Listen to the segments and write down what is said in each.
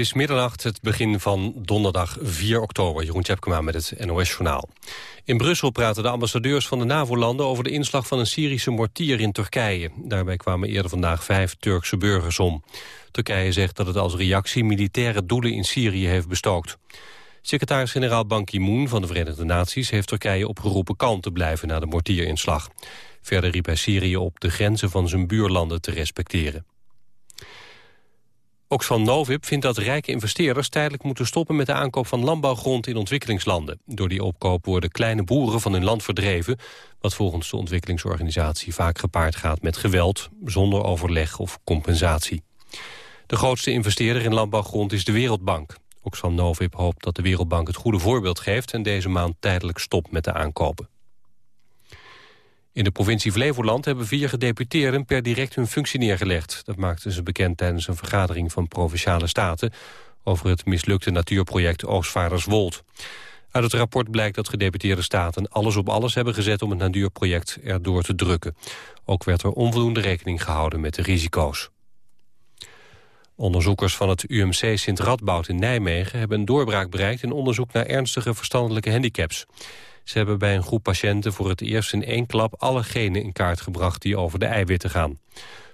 is middernacht, het begin van donderdag 4 oktober. Jeroen Tjepkema met het NOS-journaal. In Brussel praten de ambassadeurs van de NAVO-landen... over de inslag van een Syrische mortier in Turkije. Daarbij kwamen eerder vandaag vijf Turkse burgers om. Turkije zegt dat het als reactie militaire doelen in Syrië heeft bestookt. Secretaris-generaal Ban Ki-moon van de Verenigde Naties... heeft Turkije opgeroepen kalm te blijven na de mortierinslag. Verder riep hij Syrië op de grenzen van zijn buurlanden te respecteren. Oxfam Novib vindt dat rijke investeerders tijdelijk moeten stoppen met de aankoop van landbouwgrond in ontwikkelingslanden. Door die opkoop worden kleine boeren van hun land verdreven, wat volgens de ontwikkelingsorganisatie vaak gepaard gaat met geweld, zonder overleg of compensatie. De grootste investeerder in landbouwgrond is de Wereldbank. Oxfam Novib hoopt dat de Wereldbank het goede voorbeeld geeft en deze maand tijdelijk stopt met de aankopen. In de provincie Flevoland hebben vier gedeputeerden per direct hun functie neergelegd. Dat maakten ze bekend tijdens een vergadering van Provinciale Staten... over het mislukte natuurproject Oostvaarderswold. Uit het rapport blijkt dat gedeputeerde staten alles op alles hebben gezet... om het natuurproject erdoor te drukken. Ook werd er onvoldoende rekening gehouden met de risico's. Onderzoekers van het UMC Sint Radboud in Nijmegen... hebben een doorbraak bereikt in onderzoek naar ernstige verstandelijke handicaps. Ze hebben bij een groep patiënten voor het eerst in één klap... alle genen in kaart gebracht die over de eiwitten gaan.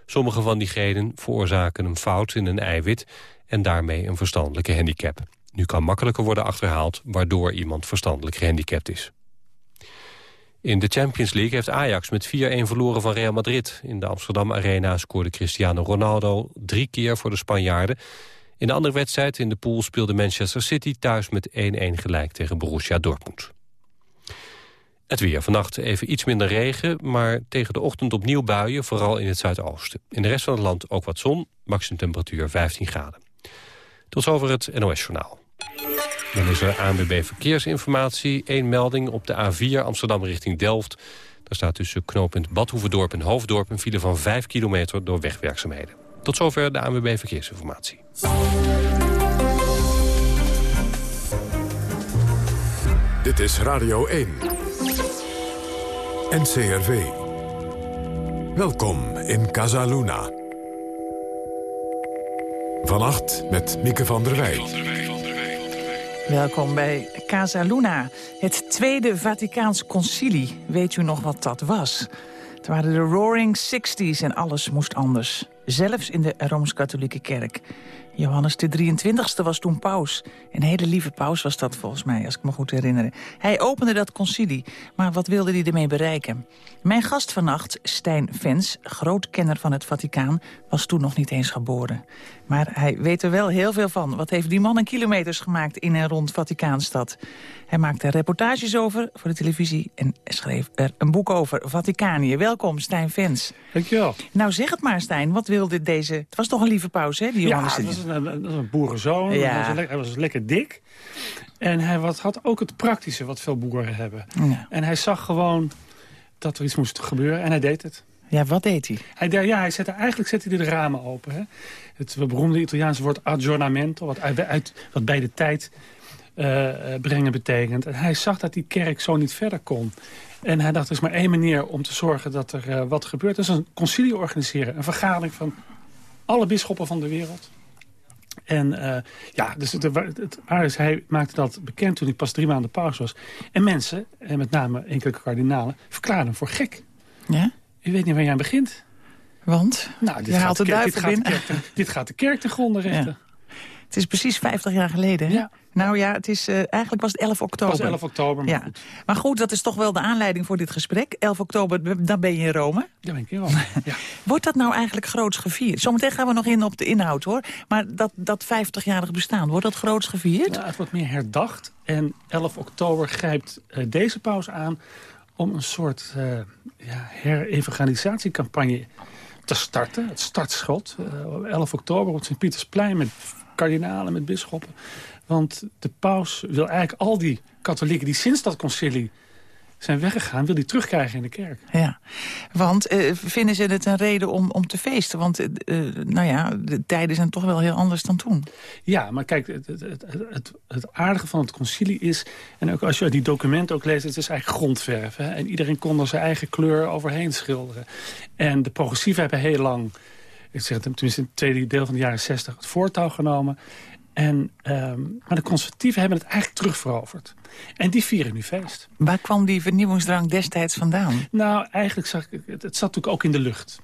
Sommige van die genen veroorzaken een fout in een eiwit... en daarmee een verstandelijke handicap. Nu kan makkelijker worden achterhaald... waardoor iemand verstandelijk gehandicapt is. In de Champions League heeft Ajax met 4-1 verloren van Real Madrid. In de Amsterdam Arena scoorde Cristiano Ronaldo drie keer voor de Spanjaarden. In de andere wedstrijd in de pool speelde Manchester City thuis met 1-1 gelijk tegen Borussia Dortmund. Het weer. Vannacht even iets minder regen, maar tegen de ochtend opnieuw buien, vooral in het zuidoosten. In de rest van het land ook wat zon, maximum temperatuur 15 graden. Tot zover het NOS-journaal. Dan is er ANWB Verkeersinformatie. Eén melding op de A4 Amsterdam richting Delft. Daar staat tussen knooppunt Badhoevedorp en Hoofddorp... een file van 5 kilometer door wegwerkzaamheden. Tot zover de ANWB Verkeersinformatie. Dit is Radio 1. NCRV. Welkom in Casaluna. Vannacht met Mieke van der Wij. Welkom bij Casa Luna, het Tweede Vaticaans Concilie. Weet u nog wat dat was? Het waren de Roaring Sixties en alles moest anders. Zelfs in de Rooms-Katholieke Kerk. Johannes de 23ste was toen paus. Een hele lieve paus was dat volgens mij, als ik me goed herinner. Hij opende dat concilie, maar wat wilde hij ermee bereiken? Mijn gast vannacht, Stijn Vens, groot kenner van het Vaticaan... was toen nog niet eens geboren. Maar hij weet er wel heel veel van. Wat heeft die man een kilometers gemaakt in en rond Vaticaanstad? Hij maakte reportages over voor de televisie... en schreef er een boek over, Vaticanië. Welkom, Stijn Vens. Dankjewel. Nou, zeg het maar, Stijn. Wat wilde deze... Het was toch een lieve pauze, hè, die Johannes? Ja, het was een, een, een boerenzoon. Ja. Hij, was hij, was lekker dik. En hij had ook het praktische wat veel boeren hebben. Ja. En hij zag gewoon dat er iets moest gebeuren en hij deed het. Ja, wat deed hij? hij ja, hij zette, eigenlijk zette hij de ramen open. Hè. Het beroemde Italiaanse woord aggiornamento, wat, uit, uit, wat bij de tijd uh, brengen betekent. En hij zag dat die kerk zo niet verder kon. En hij dacht, er is maar één manier om te zorgen dat er uh, wat gebeurt. Dat is een concilie organiseren. Een vergadering van alle bisschoppen van de wereld. En uh, ja, dus het, hij maakte dat bekend toen hij pas drie maanden pauze was. En mensen, en met name enkele kardinalen, verklaarden hem voor gek. Ja? Je weet niet waar je aan begint. Want? Nou, dit, je gaat, de kerk, dit, gaat de kerk, dit gaat de kerk te gronden richten. Ja. Het is precies 50 jaar geleden. Hè? Ja. Nou ja, het is, uh, eigenlijk was het 11 oktober. Het was 11 oktober, maar ja. goed. Maar goed, dat is toch wel de aanleiding voor dit gesprek. 11 oktober, dan ben je in Rome. Ja, ben ik in Rome, ja. Wordt dat nou eigenlijk groots gevierd? Zometeen gaan we nog in op de inhoud, hoor. Maar dat, dat 50-jarig bestaan, wordt dat groots gevierd? Ja, het wordt meer herdacht. En 11 oktober grijpt uh, deze pauze aan om een soort uh, ja, herevangelisatiecampagne te starten. Het startschot. Uh, 11 oktober op Sint-Pietersplein met kardinalen, met bisschoppen. Want de paus wil eigenlijk al die katholieken die sinds dat concilie zijn weggegaan, wil die terugkrijgen in de kerk. Ja, want uh, vinden ze het een reden om, om te feesten? Want uh, nou ja, de tijden zijn toch wel heel anders dan toen. Ja, maar kijk, het, het, het, het aardige van het concilie is... en ook als je die documenten ook leest, het is eigenlijk grondverf. Hè? En iedereen kon er zijn eigen kleur overheen schilderen. En de progressieven hebben heel lang... ik zeg het tenminste in het tweede deel van de jaren zestig... het voortouw genomen... En, ehm, maar de conservatieven hebben het eigenlijk terugveroverd. En die vieren nu feest. Waar kwam die vernieuwingsdrang destijds vandaan? Nou, eigenlijk zag ik, het, het zat natuurlijk ook in de lucht.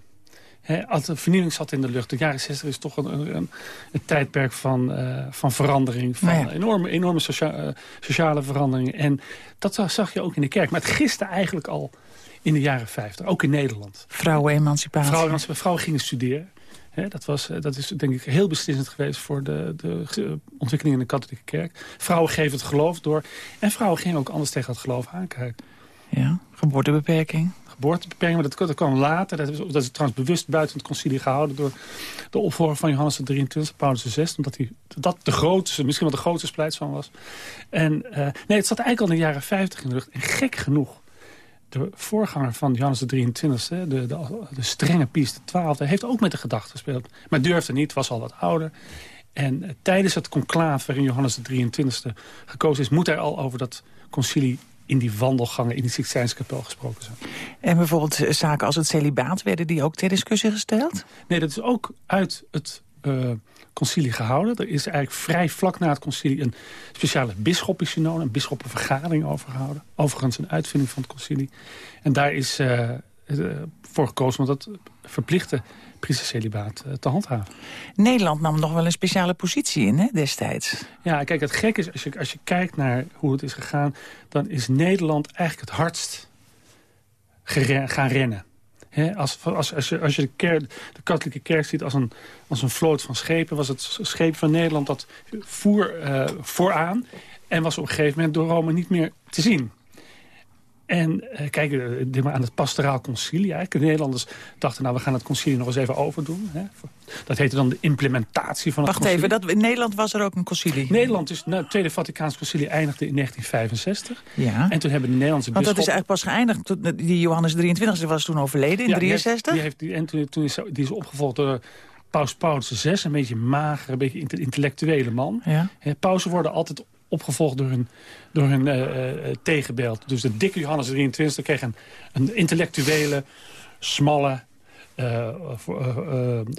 He, als de vernieuwing zat in de lucht. De jaren 60 is toch een, een, een tijdperk van, uh, van verandering. Van Nou enorme, enorme socia uh, sociale veranderingen. En dat zag, zag je ook in de kerk. Maar het giste eigenlijk al in de jaren 50. Ook in Nederland. Vrouwenemancipatie. Vrouwen, vrouwen gingen studeren. He, dat, was, uh, dat is denk ik heel beslissend geweest voor de, de ontwikkeling in de katholieke kerk. Vrouwen geven het geloof door. En vrouwen gingen ook anders tegen het geloof aankijken. Ja, geboortebeperking. Geboortebeperking, maar dat, dat kwam later. Dat is, dat is trouwens bewust buiten het concilie gehouden... door de opvolger van Johannes de 23, Paulus VI. Omdat hij, dat de grootste, misschien wel de grootste splijtsman was. En uh, nee, het zat eigenlijk al in de jaren 50 in de lucht. En gek genoeg, de voorganger van Johannes de 23, de, de, de strenge Pius XII... heeft ook met de gedachte gespeeld. Maar durfde niet, was al wat ouder. En uh, tijdens het conclaaf waarin Johannes de 23 gekozen is... moet hij al over dat concilie in die wandelgangen in die Sixtijnskapel gesproken zijn. En bijvoorbeeld zaken als het celibaat, werden die ook ter discussie gesteld? Nee, dat is ook uit het uh, concilie gehouden. Er is eigenlijk vrij vlak na het concilie een speciale bisschoppensynode, een bisschoppenvergadering over gehouden. Overigens een uitvinding van het concilie. En daar is uh, uh, voor gekozen om dat verplichte priesterscelibaat te handhaven. Nederland nam nog wel een speciale positie in, hè, destijds. Ja, kijk, het gek is, als je, als je kijkt naar hoe het is gegaan... dan is Nederland eigenlijk het hardst gaan rennen. Als, als, als, je, als je de, kerk, de katholieke kerk ziet als een, als een vloot van schepen... was het scheep van Nederland dat voer uh, vooraan... en was op een gegeven moment door Rome niet meer te zien. En uh, kijk, uh, aan het pastoraal concilie. Eigenlijk. De Nederlanders dachten, nou, we gaan het concilie nog eens even overdoen. Hè. Dat heette dan de implementatie van het Wacht concilie. even, dat, in Nederland was er ook een concilie? Nederland is, nou, het Tweede Vaticaans concilie eindigde in 1965. Ja. En toen hebben de Nederlandse Want dat is eigenlijk pas geëindigd. Die Johannes 23 was toen overleden in Ja, 63? Die heeft, die heeft, en toen, toen is, die is opgevolgd door Paus Paulus VI. Een beetje mager, een beetje intellectuele man. Ja. Pausen worden altijd opgevolgd door hun, door hun uh, uh, tegenbeeld. Dus de dikke Johannes 23 kreeg een, een intellectuele, smalle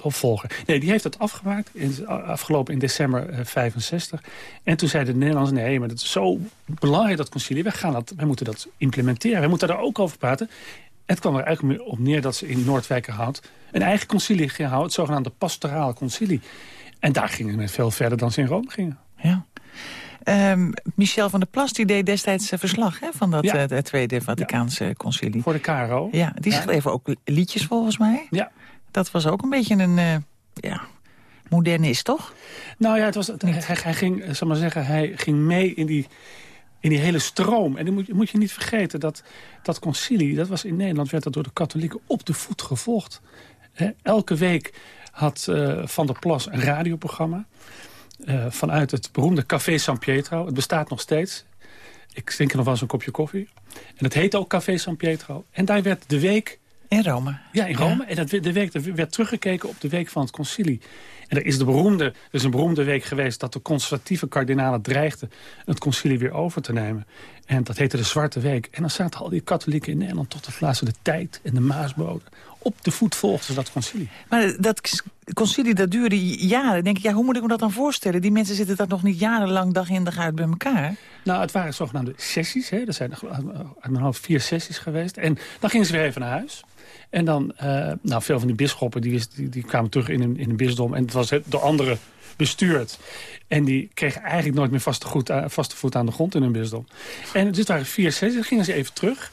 opvolger. Nee, die heeft het afgemaakt, in, afgelopen in december 65. En toen zeiden de Nederlanders, nee, maar dat is zo belangrijk, dat concilie. Wij, gaan dat, wij moeten dat implementeren. Wij moeten daar ook over praten. Het kwam er eigenlijk op neer dat ze in Noordwijkerhout een eigen concilie gingen houden. Het zogenaamde pastorale concilie. En daar gingen we veel verder dan ze in Rome gingen. Ja. Um, Michel van der Plas die deed destijds uh, verslag hè, van dat ja. uh, Tweede Vaticaanse ja. concilie. Voor de KRO. Ja, die schreef ook liedjes volgens mij. Ja. Dat was ook een beetje een uh, ja, modernist, toch? Nou ja, het was, hij, hij, ging, zal maar zeggen, hij ging mee in die, in die hele stroom. En dan moet, moet je niet vergeten dat dat concilie, dat was in Nederland, werd dat door de katholieken op de voet gevolgd. He, elke week had Van der Plas een radioprogramma. Uh, vanuit het beroemde Café San Pietro. Het bestaat nog steeds. Ik drink er nog wel eens een kopje koffie. En het heet ook Café San Pietro. En daar werd de week... In Rome. Ja, in Rome. Ja. En dat, de week, er werd teruggekeken op de week van het concilie. En er is, de beroemde, er is een beroemde week geweest... dat de conservatieve kardinalen dreigden het concilie weer over te nemen. En dat heette de Zwarte Week. En dan zaten al die katholieken in Nederland... tot de laatste de tijd en de Maasboden. Op de voet volgden ze dat concilie. Maar dat concilie, dat duurde jaren. denk ik, ja, hoe moet ik me dat dan voorstellen? Die mensen zitten dat nog niet jarenlang dag in dag uit bij elkaar. Nou, het waren zogenaamde sessies. Hè. Er zijn uit mijn hoofd vier sessies geweest. En dan gingen ze weer even naar huis. En dan, uh, nou, veel van die bisschoppen die, die, die kwamen terug in een, in een bisdom. En het was door anderen bestuurd. En die kregen eigenlijk nooit meer vaste, goed, uh, vaste voet aan de grond in hun bisdom. En dus het waren vier sessies. Gingen ze even terug.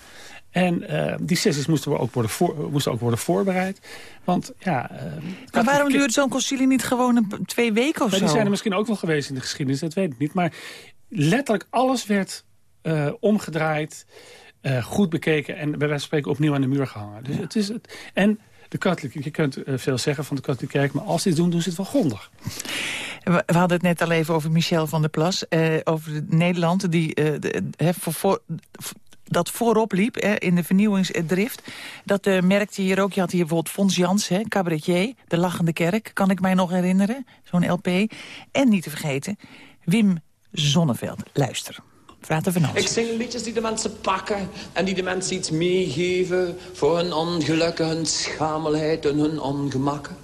En uh, die sessies moesten ook, worden voor, moesten ook worden voorbereid. Want ja... Uh, maar waarom duurt zo'n concilie niet gewoon een, twee weken of maar zo? Die zijn er misschien ook wel geweest in de geschiedenis, dat weet ik niet. Maar letterlijk alles werd uh, omgedraaid, goed bekeken... en bij wijze van spreken opnieuw aan de muur gehangen. Dus ja. het is het, en de katholieke, je kunt veel zeggen van de katholieke kerk... maar als ze dit doen, doen ze het wel grondig. We hadden het net al even over Michel van der Plas. over Nederland, die de, voor, voor dat voorop liep in de vernieuwingsdrift. Dat uh, merkte je hier ook. Je had hier bijvoorbeeld Fons Jans, hè, cabaretier, De Lachende Kerk, kan ik mij nog herinneren. Zo'n LP. En niet te vergeten, Wim Zonneveld. Luister. Van Ik zing liedjes die de mensen pakken en die de mensen iets meegeven... voor hun ongelukken, hun schamelheid en hun ongemakken.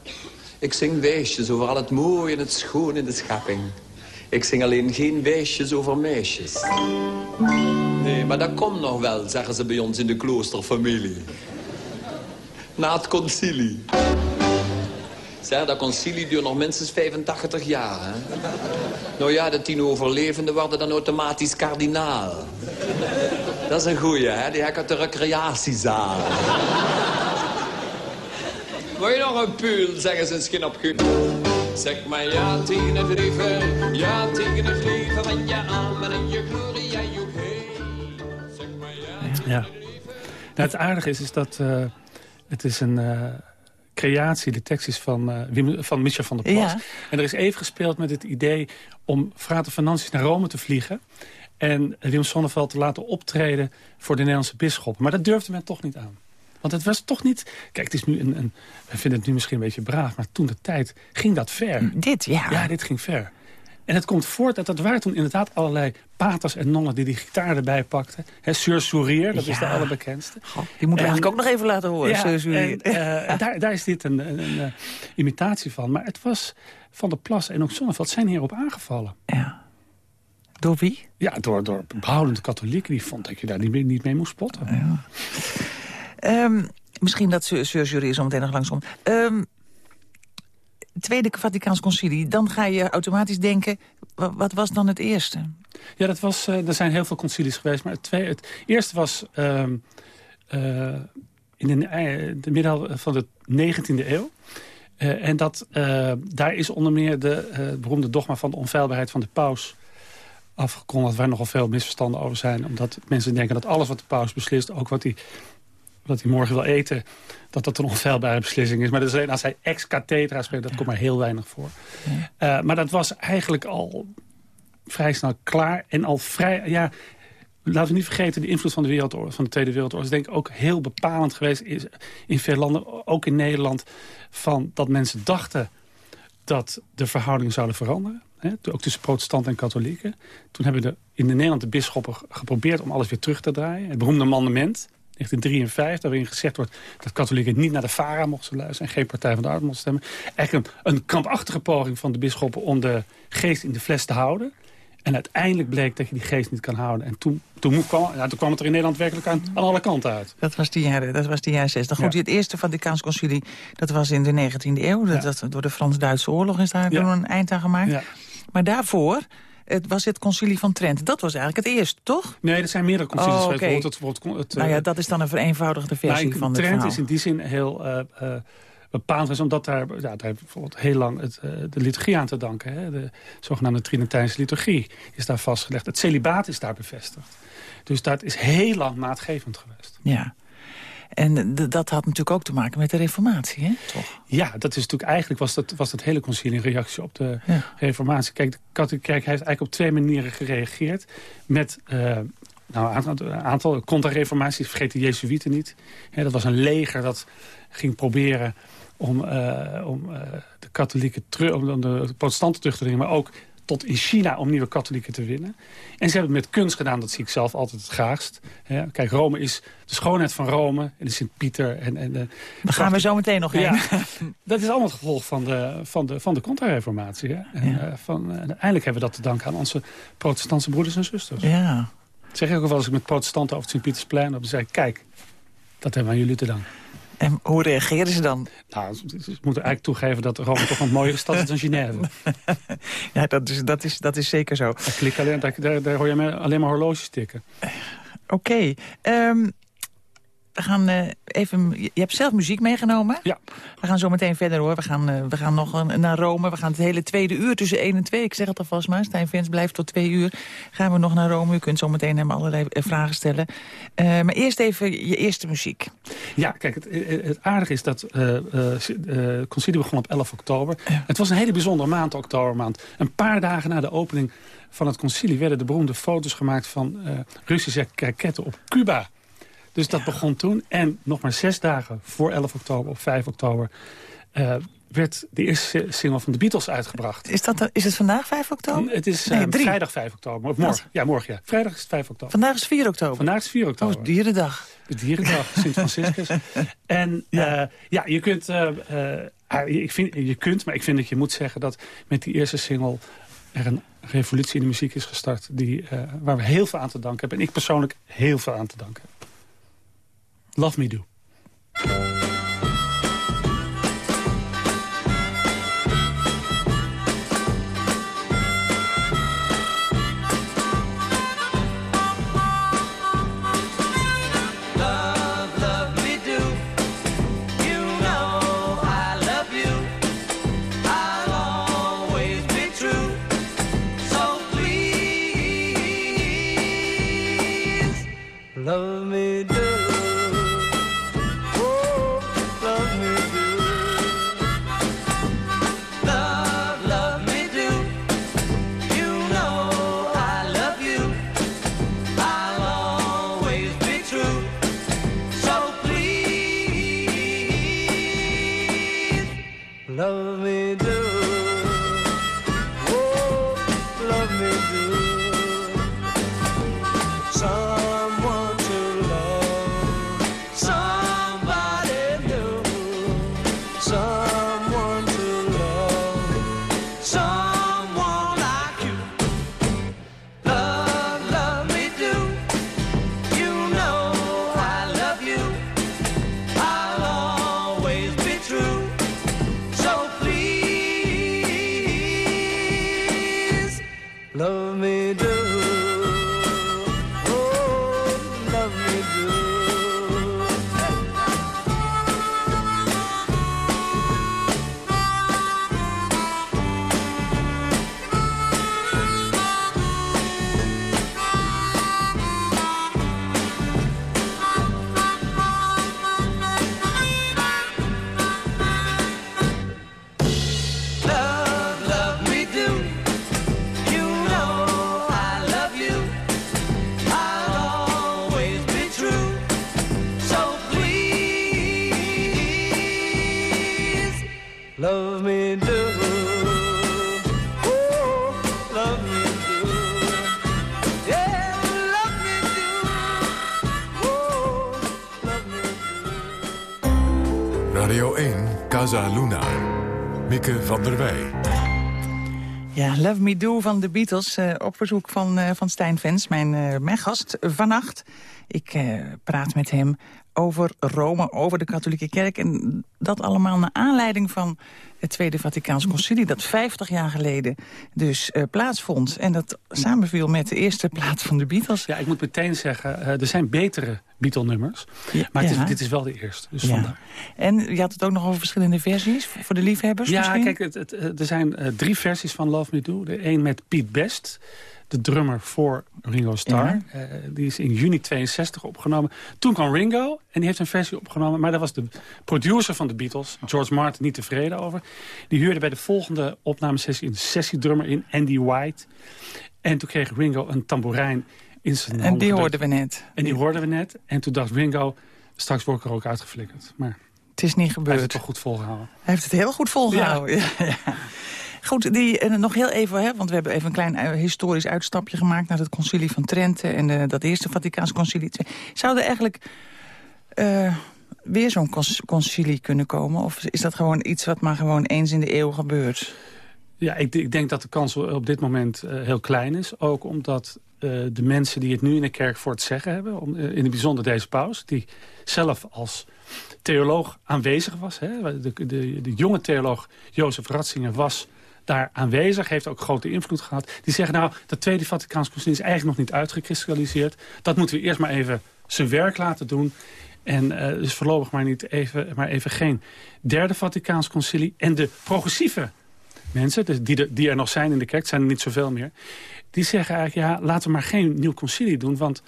Ik zing weesjes over al het mooie en het schoon in de schepping. Ik zing alleen geen wijsjes over meisjes. Nee, maar dat komt nog wel, zeggen ze bij ons in de kloosterfamilie. Na het concilie. Zeg, dat concilie duurt nog minstens 85 jaar, hè? Nou ja, de tien overlevenden worden dan automatisch kardinaal. Dat is een goeie, hè? Die heb ik uit de recreatiezaal. Wil je nog een puul, zeggen ze misschien op Zeg maar ja tegen het leven, ja tegen het leven van je armen en je glorie en je Zeg maar ja. ja. Nou, het aardige is, is dat uh, het is een uh, creatie, de tekst is van, uh, Wim, van Michel van der Plas. En er is even gespeeld met het idee om Frater Venantius naar Rome te vliegen. En Wim Sonneveld te laten optreden voor de Nederlandse bisschop. Maar dat durfde men toch niet aan. Want het was toch niet... Kijk, het is nu een, een, we vinden het nu misschien een beetje braaf... maar toen de tijd ging dat ver. Dit, ja. Ja, dit ging ver. En het komt voort dat dat waren toen inderdaad allerlei paters en nonnen... die die gitaar erbij pakten. He, Sur Sourier, dat is de allerbekendste. Goh, die moeten we eigenlijk ook nog even laten horen, ja, En, uh, daar, daar, is dit een, een, een, eh, imitatie van. Maar het was Van der Plas en ook Zonneveld zijn hierop aangevallen. Ja. Door wie? Ja, door, door behoudende katholieken. Die vond dat je daar niet, niet mee moest spotten. Ja. Um, misschien dat Sir Jury zo meteen nog langsom. Um, Tweede Vaticaans Concilie, dan ga je automatisch denken... wat was dan het eerste? Ja, dat was, uh, er zijn heel veel concilies geweest. Maar het, het eerste was uh, uh, in de, uh, de van de 19e eeuw. en dat, daar is onder meer de beroemde dogma van de onfeilbaarheid van de paus afgekondigd... waar nogal veel misverstanden over zijn. Omdat mensen denken dat alles wat de paus beslist... ook wat hij dat hij morgen wil eten, dat dat een onfeilbare beslissing is. Maar dat is alleen als hij ex cathedra spreekt, dat komt maar heel weinig voor. Uh, maar dat was eigenlijk al vrij snel klaar en al vrij... Ja, laten we niet vergeten, de invloed van de, wereldoorlog, van de Tweede Wereldoorlog... is denk ik ook heel bepalend geweest in veel landen, ook in Nederland... van dat mensen dachten dat de verhoudingen zouden veranderen. Hè, ook tussen protestanten en katholieken. Toen hebben de, in de Nederland de bisschoppen geprobeerd om alles weer terug te draaien. Het beroemde mandement 1953, waarin gezegd wordt dat katholieken niet naar de VARA mochten luisteren... en geen Partij van de Arbeid mochten stemmen. Eigenlijk een, een krampachtige poging van de bisschoppen om de geest in de fles te houden. En uiteindelijk bleek dat je die geest niet kan houden. En toen, toen, kwam, ja, toen kwam het er in Nederland werkelijk aan, aan alle kanten uit. Dat was die jaren, dat was die jaren 60. Goed, het eerste Vaticaans concilie, dat was in de 19e eeuw. Dat, dat door de Frans-Duitse oorlog is daar toen een eind aan gemaakt. Maar daarvoor het was het concilie van Trent. Dat was eigenlijk het eerste, toch? Nee, er zijn meerdere concilies oh, okay. het, het, nou ja, eh, dat is dan een vereenvoudigde versie van het Trent is in die zin heel... Uh, uh, bepaald is, omdat daar, ja, daar bijvoorbeeld heel lang het, uh, de liturgie aan te danken. Hè? De zogenaamde Trinitijnse liturgie is daar vastgelegd. Het celibaat is daar bevestigd. Dus dat is heel lang maatgevend geweest. Ja. En dat had natuurlijk ook te maken met de reformatie, hè? Toch? Ja, dat is natuurlijk eigenlijk was dat, was dat hele concilie een reactie op de reformatie. Kijk, de katholieke kerk heeft eigenlijk op twee manieren gereageerd. Met uh, nou, een aantal contra-reformaties, vergeet de Jezuïeten niet. dat was een leger dat ging proberen om, uh, om uh, de katholieken terug, om de protestanten terug te dringen, maar ook tot in China om nieuwe katholieken te winnen. En ze hebben het met kunst gedaan, dat zie ik zelf altijd het graagst. kijk, Rome is de schoonheid van Rome en de Sint-Pieter. En, en de, Daar gaan we zo meteen nog heen. Ja, dat is allemaal het gevolg van de, van de, van de contra-reformatie. En, ja. uh, van, uh, eindelijk hebben we dat te danken aan onze protestantse broeders en zusters. Ja. Dat zeg ik ook wel als ik met protestanten over het Sint-Pietersplein op. Ik, kijk, dat hebben we aan jullie te danken. En hoe reageerden ze dan? Nou, ze moeten eigenlijk toegeven dat Rome toch een mooiere stad is dan Genève. ja, dat is, dat is, dat is zeker zo. Daar, klik alleen, daar, daar, hoor je alleen maar horloges tikken. Oké. Okay. Um, we gaan uh, even... Je hebt zelf muziek meegenomen? Ja. We gaan zo meteen verder hoor. We gaan, uh, we gaan nog naar Rome. We gaan het hele tweede uur tussen 1 en 2. Ik zeg het alvast maar. Stijn Vens blijft tot 2 uur. Gaan we nog naar Rome. U kunt zo meteen hem allerlei uh, vragen stellen. maar eerst even je eerste muziek. Ja, kijk, het, het aardige is dat Concilie begon op 11 oktober. Het was een hele bijzondere maand, oktobermaand. Een paar dagen na de opening van het concilie... werden de beroemde foto's gemaakt van Russische raketten op Cuba... Dus dat begon toen. En nog maar zes dagen voor 11 oktober, of 5 oktober... Uh, werd de eerste single van de Beatles uitgebracht. Is, dat, is het vandaag 5 oktober? Het is nee, uh, vrijdag 5 oktober. Of morgen. Ja, morgen. Ja. Vrijdag is het 5 oktober. Vandaag is 4 oktober? Vandaag is 4 oktober. Oh, dierendag. De dierendag, Sint Franciscus. en ja. Uh, ja, je kunt, uh, ik vind, je kunt, maar ik vind dat je moet zeggen dat met die eerste single er een revolutie in de muziek is gestart... Die, waar we heel veel aan te danken hebben. En ik persoonlijk heel veel aan te danken heb. Love Me Do. Casa Love Me Do van de Beatles uh, op verzoek van, uh, van Stijn Vens, mijn, uh, mijn gast vannacht. Ik praat met hem over Rome, over de katholieke kerk. En dat allemaal naar aanleiding van het Tweede Vaticaans Concilie... dat 50 jaar geleden dus uh, plaatsvond. En dat samenviel met de eerste plaat van de Beatles. Ja, ik moet meteen zeggen, uh, er zijn betere Beatle-nummers. Ja, maar is, dit is wel de eerste. Dus ja. En je had het ook nog over verschillende versies voor de liefhebbers Ja, misschien? kijk, het, het, er zijn uh, drie versies van Love Me Do. De een met Pete Best de drummer voor Ringo Starr. Ja. Uh, die is in juni 62 opgenomen. Toen kwam Ringo en die heeft een versie opgenomen. Maar daar was de producer van de Beatles, George Martin, niet tevreden over. Die huurde bij de volgende opnamesessie een sessiedrummer in, Andy White. En toen kreeg Ringo een tamboerijn in zijn En die hoorden we net. En die hoorden we net. En toen dacht Ringo, straks word ik er ook uitgeflikkerd. Maar het is niet gebeurd. Hij heeft het toch goed volgehouden. Hij heeft het heel goed volgehouden, ja. ja. Goed, die, en nog heel even, hè, want we hebben even een klein uh, historisch uitstapje gemaakt... naar het concilie van Trente en uh, dat eerste Vaticaans concilie. Zou er eigenlijk uh, weer zo'n concilie kunnen komen? Of is dat gewoon iets wat maar gewoon eens in de eeuw gebeurt? Ja, ik, ik denk dat de kans op dit moment heel klein is. Ook omdat de mensen die het nu in de kerk voor het zeggen hebben... Om, in het bijzonder deze paus, die zelf als theoloog aanwezig was. Hè? De, de, de jonge theoloog Jozef Ratzinger was daar aanwezig, heeft ook grote invloed gehad. Die zeggen nou, dat Tweede Vaticaans Concilie is eigenlijk nog niet uitgekristalliseerd. Dat moeten we eerst maar even zijn werk laten doen. En uh, dus voorlopig maar, niet even, maar even geen derde Vaticaans Concilie. En de progressieve mensen, dus die, die er nog zijn in de kerk, zijn er niet zoveel meer. Die zeggen eigenlijk, ja, laten we maar geen nieuw concilie doen. Want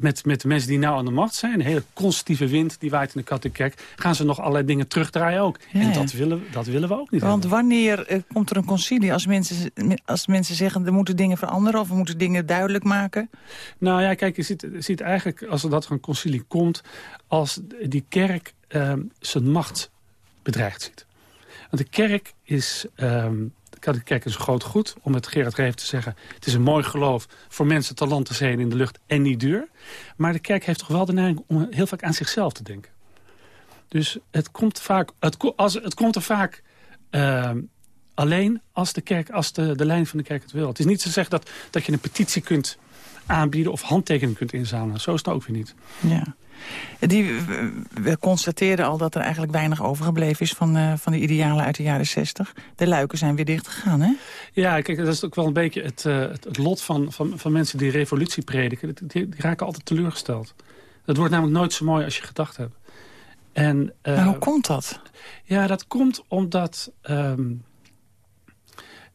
met, met de mensen die nou aan de macht zijn... een hele constitutieve wind die waait in de katholieke gaan ze nog allerlei dingen terugdraaien ook. Ja, en dat willen, dat willen we ook niet Want wanneer uh, komt er een concilie? Als mensen, als mensen zeggen, er moeten dingen veranderen... of we moeten dingen duidelijk maken? Nou ja, kijk, je ziet, je ziet eigenlijk als er dat een concilie komt... als die kerk uh, zijn macht bedreigd ziet. Want de kerk is... De kerk is een groot goed, om het Gerard Reef te zeggen... het is een mooi geloof voor mensen, talenten, zeeën in de lucht en niet duur. Maar de kerk heeft toch wel de neiging om heel vaak aan zichzelf te denken. Dus het komt, vaak, het, als, het komt er vaak... Uh, Alleen als de, kerk, als de, de lijn van de kerk het wil. Het is niet te zeggen dat, dat je een petitie kunt aanbieden... of handtekeningen kunt inzamelen. Zo is het ook weer niet. Ja. Die, we constateerden al dat er eigenlijk weinig overgebleven is van, uh, van de idealen uit de jaren 60. De luiken zijn weer dicht gegaan, hè? Ja, kijk, dat is ook wel een beetje het, uh, het, lot van, van, van mensen die revolutie prediken. Die, die, raken altijd teleurgesteld. Het wordt namelijk nooit zo mooi als je gedacht hebt. En, uh, maar hoe komt dat? Ja, dat komt omdat... Um,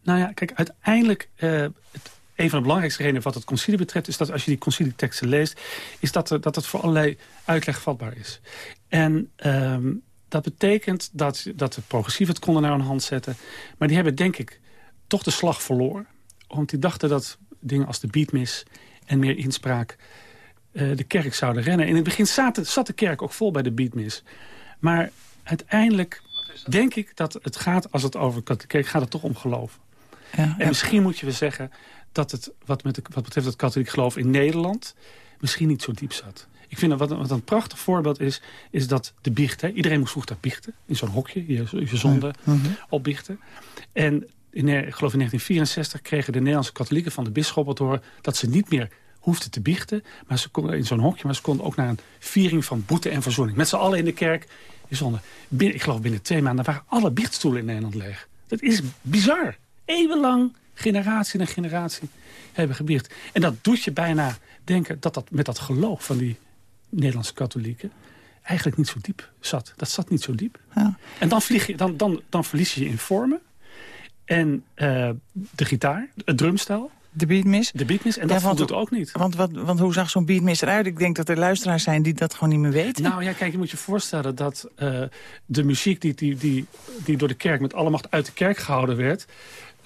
nou ja, kijk, uiteindelijk... Het, een van de belangrijkste redenen wat het concilie betreft... is dat als je die concilieteksten leest... is dat, er, dat het voor allerlei uitleg vatbaar is. En um, dat betekent dat, dat de progressieven het konden naar hun hand zetten. Maar die hebben, denk ik, toch de slag verloren. Want die dachten dat dingen als de beatmis en meer inspraak... Uh, de kerk zouden rennen. In het begin zat, zat de kerk ook vol bij de beatmis. Maar uiteindelijk denk ik dat het gaat, als het over de kerk gaat, het toch om geloof. Ja, en misschien moet je wel zeggen dat het, wat, met de, wat betreft het katholiek geloof in Nederland... misschien niet zo diep zat. Ik vind dat wat, wat een prachtig voorbeeld is, is dat de biecht... Hè, iedereen moest vroeg daar biechten, in zo'n hokje, je, je zonde mm -hmm. opbiechten. En in, ik geloof in 1964 kregen de Nederlandse katholieken van de bisschoppen te horen... dat ze niet meer hoefden te biechten maar ze konden, in zo'n hokje... maar ze konden ook naar een viering van boete en verzoening. Met z'n allen in de kerk, in zonde. Binnen, ik geloof binnen twee maanden waren alle biechtstoelen in Nederland leeg. Dat is bizar. Eeuwenlang generatie na generatie hebben gebiecht. En dat doet je bijna denken dat dat met dat geloof van die Nederlandse katholieken eigenlijk niet zo diep zat. Dat zat niet zo diep. Ja. En dan, vlieg je, dan, dan, dan verlies je je in vormen. En uh, de gitaar, het drumstel. De beatmis? De beatmis, en dat ja, doet ook niet. Want, wat, want hoe zag zo'n beatmis eruit? Ik denk dat er luisteraars zijn die dat gewoon niet meer weten. Nou ja, kijk, je moet je voorstellen dat uh, de muziek die, die, die, die door de kerk met alle macht uit de kerk gehouden werd...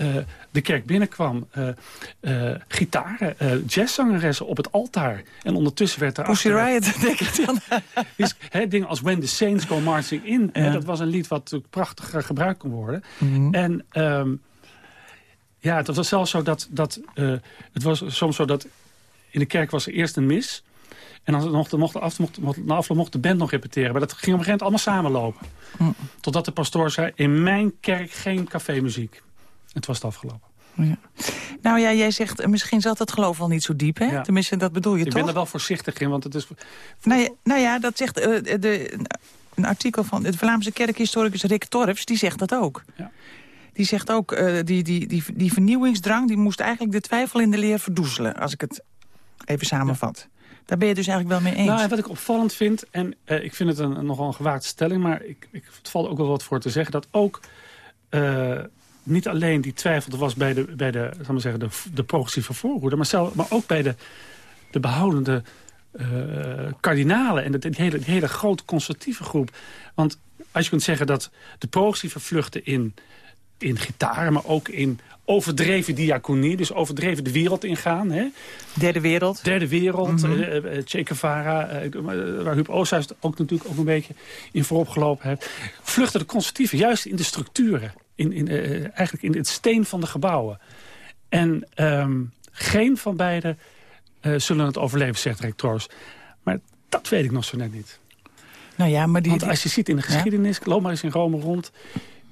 Uh, de kerk binnenkwam. Uh, uh, gitaren, jazzzangeressen op het altaar. En ondertussen werd er... Pussy Riot, denk ik dan. is, he, dingen als When the Saints Go Marching In. Ja. dat was een lied wat prachtig gebruikt kon worden. Mm -hmm. En... Um, ja, het was zelfs zo dat... dat het was soms zo dat... In de kerk was er eerst een mis... En dan mocht, mocht, af, mocht, mocht, na afloop mocht de band nog repeteren. Maar dat ging op een gegeven moment allemaal samenlopen. Mm. Totdat de pastoor zei... in mijn kerk geen cafémuziek. Het was het afgelopen. Ja. Nou ja, jij zegt, misschien zat het geloof wel niet zo diep, hè? Ja. Tenminste, dat bedoel je ik toch? Ik ben er wel voorzichtig in, want het is... Nou ja, nou ja dat zegt uh, de, een artikel van het Vlaamse kerkhistoricus Rick Torfs, die zegt dat ook. Ja. Die zegt ook, uh, die, die, die, die vernieuwingsdrang, die moest eigenlijk de twijfel in de leer verdoezelen, als ik het even samenvat. Daar ben je dus eigenlijk wel mee eens. Nou, wat ik opvallend vind, en uh, ik vind het een, nogal een gewaagde stelling... maar ik, ik, het valt ook wel wat voor te zeggen... dat ook uh, niet alleen die twijfel was bij de, bij de, zal zeggen, de, de progressieve voorhoede... maar, zelf, maar ook bij de, de behoudende uh, kardinalen... en de, hele, hele grote conservatieve groep. Want als je kunt zeggen dat de progressieve vluchten in, in gitaren... maar ook in overdreven diaconie, dus overdreven de wereld ingaan. Hè? Derde wereld. Derde wereld, mm -hmm. uh, Che Guevara, uh, waar Huub Oosthuis ook natuurlijk ook een beetje in voorop gelopen heeft. Vluchten de conservatieven, juist in de structuren. In, in, eigenlijk in het steen van de gebouwen. En um, geen van beiden zullen het overleven, zegt Rick Troos. Maar dat weet ik nog zo net niet. Nou ja, maar die, Want als je ziet in de geschiedenis, ja? loop maar eens in Rome rond...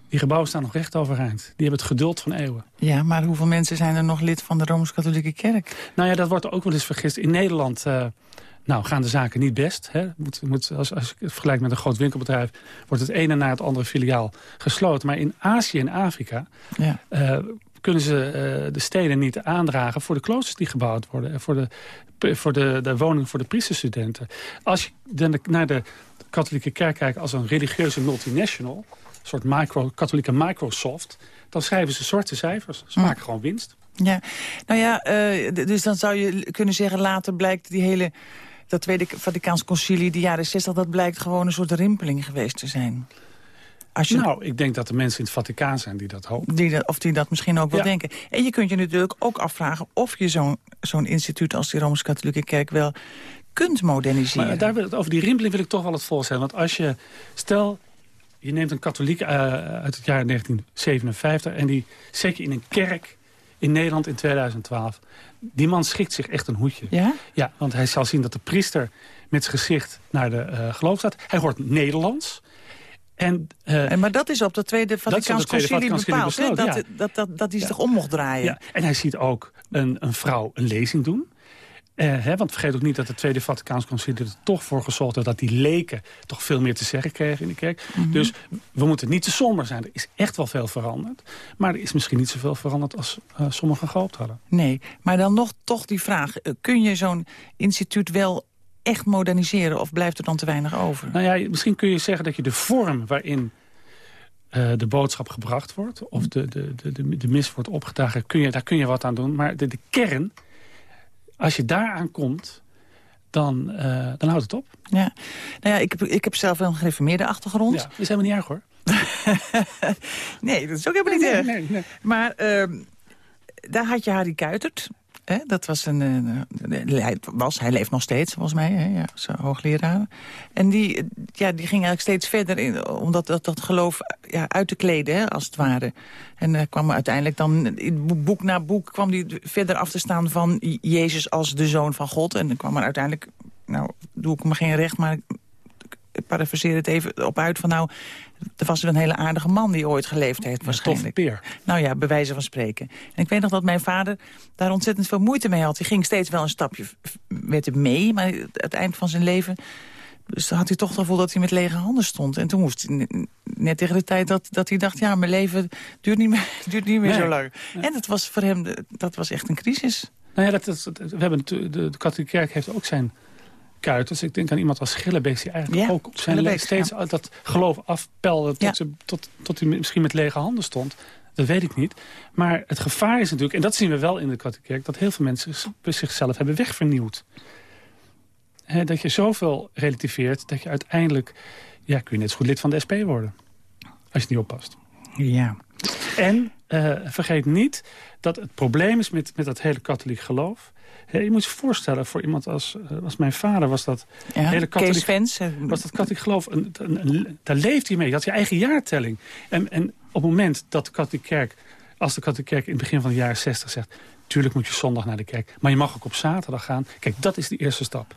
Die gebouwen staan nog recht overeind. Die hebben het geduld van eeuwen. Ja, maar hoeveel mensen zijn er nog lid van de Rooms-Katholieke Kerk? Nou ja, dat wordt ook wel eens vergist. In Nederland uh, nou, gaan de zaken niet best. Hè. Moet, moet, als, als ik het vergelijk met een groot winkelbedrijf... wordt het ene na het andere filiaal gesloten. Maar in Azië en Afrika... Ja. Uh, kunnen ze uh, de steden niet aandragen voor de kloosters die gebouwd worden. En voor de, voor de, de woningen voor de priesterstudenten. Als je naar de katholieke kerk kijkt als een religieuze multinational soort micro, katholieke Microsoft... dan schrijven ze zwarte cijfers. Ze maken gewoon winst. Ja, nou ja, uh, dus dan zou je kunnen zeggen... later blijkt die hele, dat Tweede Vaticaans Concilie, de jaren 60... dat blijkt gewoon een soort rimpeling geweest te zijn. Als je... Nou, ik denk dat er mensen in het Vaticaan zijn die dat hopen. Die dat, of die dat misschien ook wel denken. En je kunt je natuurlijk ook afvragen of je zo'n zo'n instituut als de Rooms-Katholieke Kerk wel kunt moderniseren. Maar daar wil het, over die rimpeling wil ik toch wel het vol zijn. Want als je, stel, je neemt een katholiek uh, uit het jaar 1957... en die zet je in een kerk in Nederland in 2012. Die man schikt zich echt een hoedje. Ja? Ja, want hij zal zien dat de priester met zijn gezicht naar de uh, geloof staat. Hij hoort Nederlands. En, uh, en, maar dat is op de Tweede Vaticaans Concilie bepaald? Dat, ja. dat, dat, dat, hij zich om mocht draaien. Ja. En hij ziet ook een, een vrouw een lezing doen. Uh, hè, want vergeet ook niet dat het Tweede Vaticaans Concilie er toch voor gezorgd heeft... dat die leken toch veel meer te zeggen kregen in de kerk. Mm -hmm. Dus we moeten niet te somber zijn. Er is echt wel veel veranderd. Maar er is misschien niet zoveel veranderd als uh, sommigen gehoopt hadden. Nee, maar dan nog toch die vraag. Kun je zo'n instituut wel echt moderniseren of blijft er dan te weinig over? Nou ja, misschien kun je zeggen dat je de vorm waarin de boodschap gebracht wordt... of de, de, de, de, de mis wordt opgedragen, kun je, daar kun je wat aan doen. Maar de, de kern, als je daaraan komt, dan, uh, dan houdt het op. Ja. Nou ja, ik heb, ik heb zelf wel een gereformeerde achtergrond. Ja, dat is helemaal niet erg hoor. nee, dat is ook helemaal niet nee, erg. Nee, nee. Maar uh, daar had je Harry Kuitert... Hè, dat was een, hij, was, hij leeft nog steeds, volgens mij, hè, ja, hoogleraar. En die, ja, die ging eigenlijk steeds verder in, om dat, dat, dat geloof ja, uit te kleden, hè, als het ware. En uh, kwam uiteindelijk dan, boek na boek, kwam hij verder af te staan van Jezus als de Zoon van God. En dan kwam er uiteindelijk, nou, doe ik me geen recht, maar ik parafraseer het even op uit van nou... er was een hele aardige man die ooit geleefd heeft waarschijnlijk. peer. Nou ja, bij wijze van spreken. En ik weet nog dat mijn vader daar ontzettend veel moeite mee had. Hij ging steeds wel een stapje met hem mee, maar aan het eind van zijn leven... Dus had hij toch het gevoel dat hij met lege handen stond. En toen moest hij net tegen de tijd dat, dat hij dacht... ja, mijn leven duurt niet meer, duurt niet meer nee. zo lang. En dat was voor hem dat was echt een crisis. Nou ja, dat, dat, we hebben de, de, de katholieke kerk heeft ook zijn kuiters. Ik denk aan iemand als Schillebeek die eigenlijk ja, ook op zijn steeds ja. dat geloof afpelde... Tot, ja. ze, tot, tot hij misschien met lege handen stond. Dat weet ik niet. Maar het gevaar is natuurlijk, en dat zien we wel in de katholieke dat heel veel mensen zichzelf hebben wegvernieuwd. He, dat je zoveel relativeert dat je uiteindelijk... ja, kun je net zo goed lid van de SP worden. Als je niet oppast. Ja. En uh, vergeet niet dat het probleem is met, met dat hele katholiek geloof... Je moet je voorstellen, voor iemand als, als mijn vader was dat... Ja, hele katholiek, was dat katholiek geloof, een, een, een, daar leeft hij mee. Je had je eigen jaartelling. En, en op het moment dat de katholieke kerk, als de katholieke kerk in het begin van de jaren 60 zegt... tuurlijk moet je zondag naar de kerk, maar je mag ook op zaterdag gaan. Kijk, dat is de eerste stap.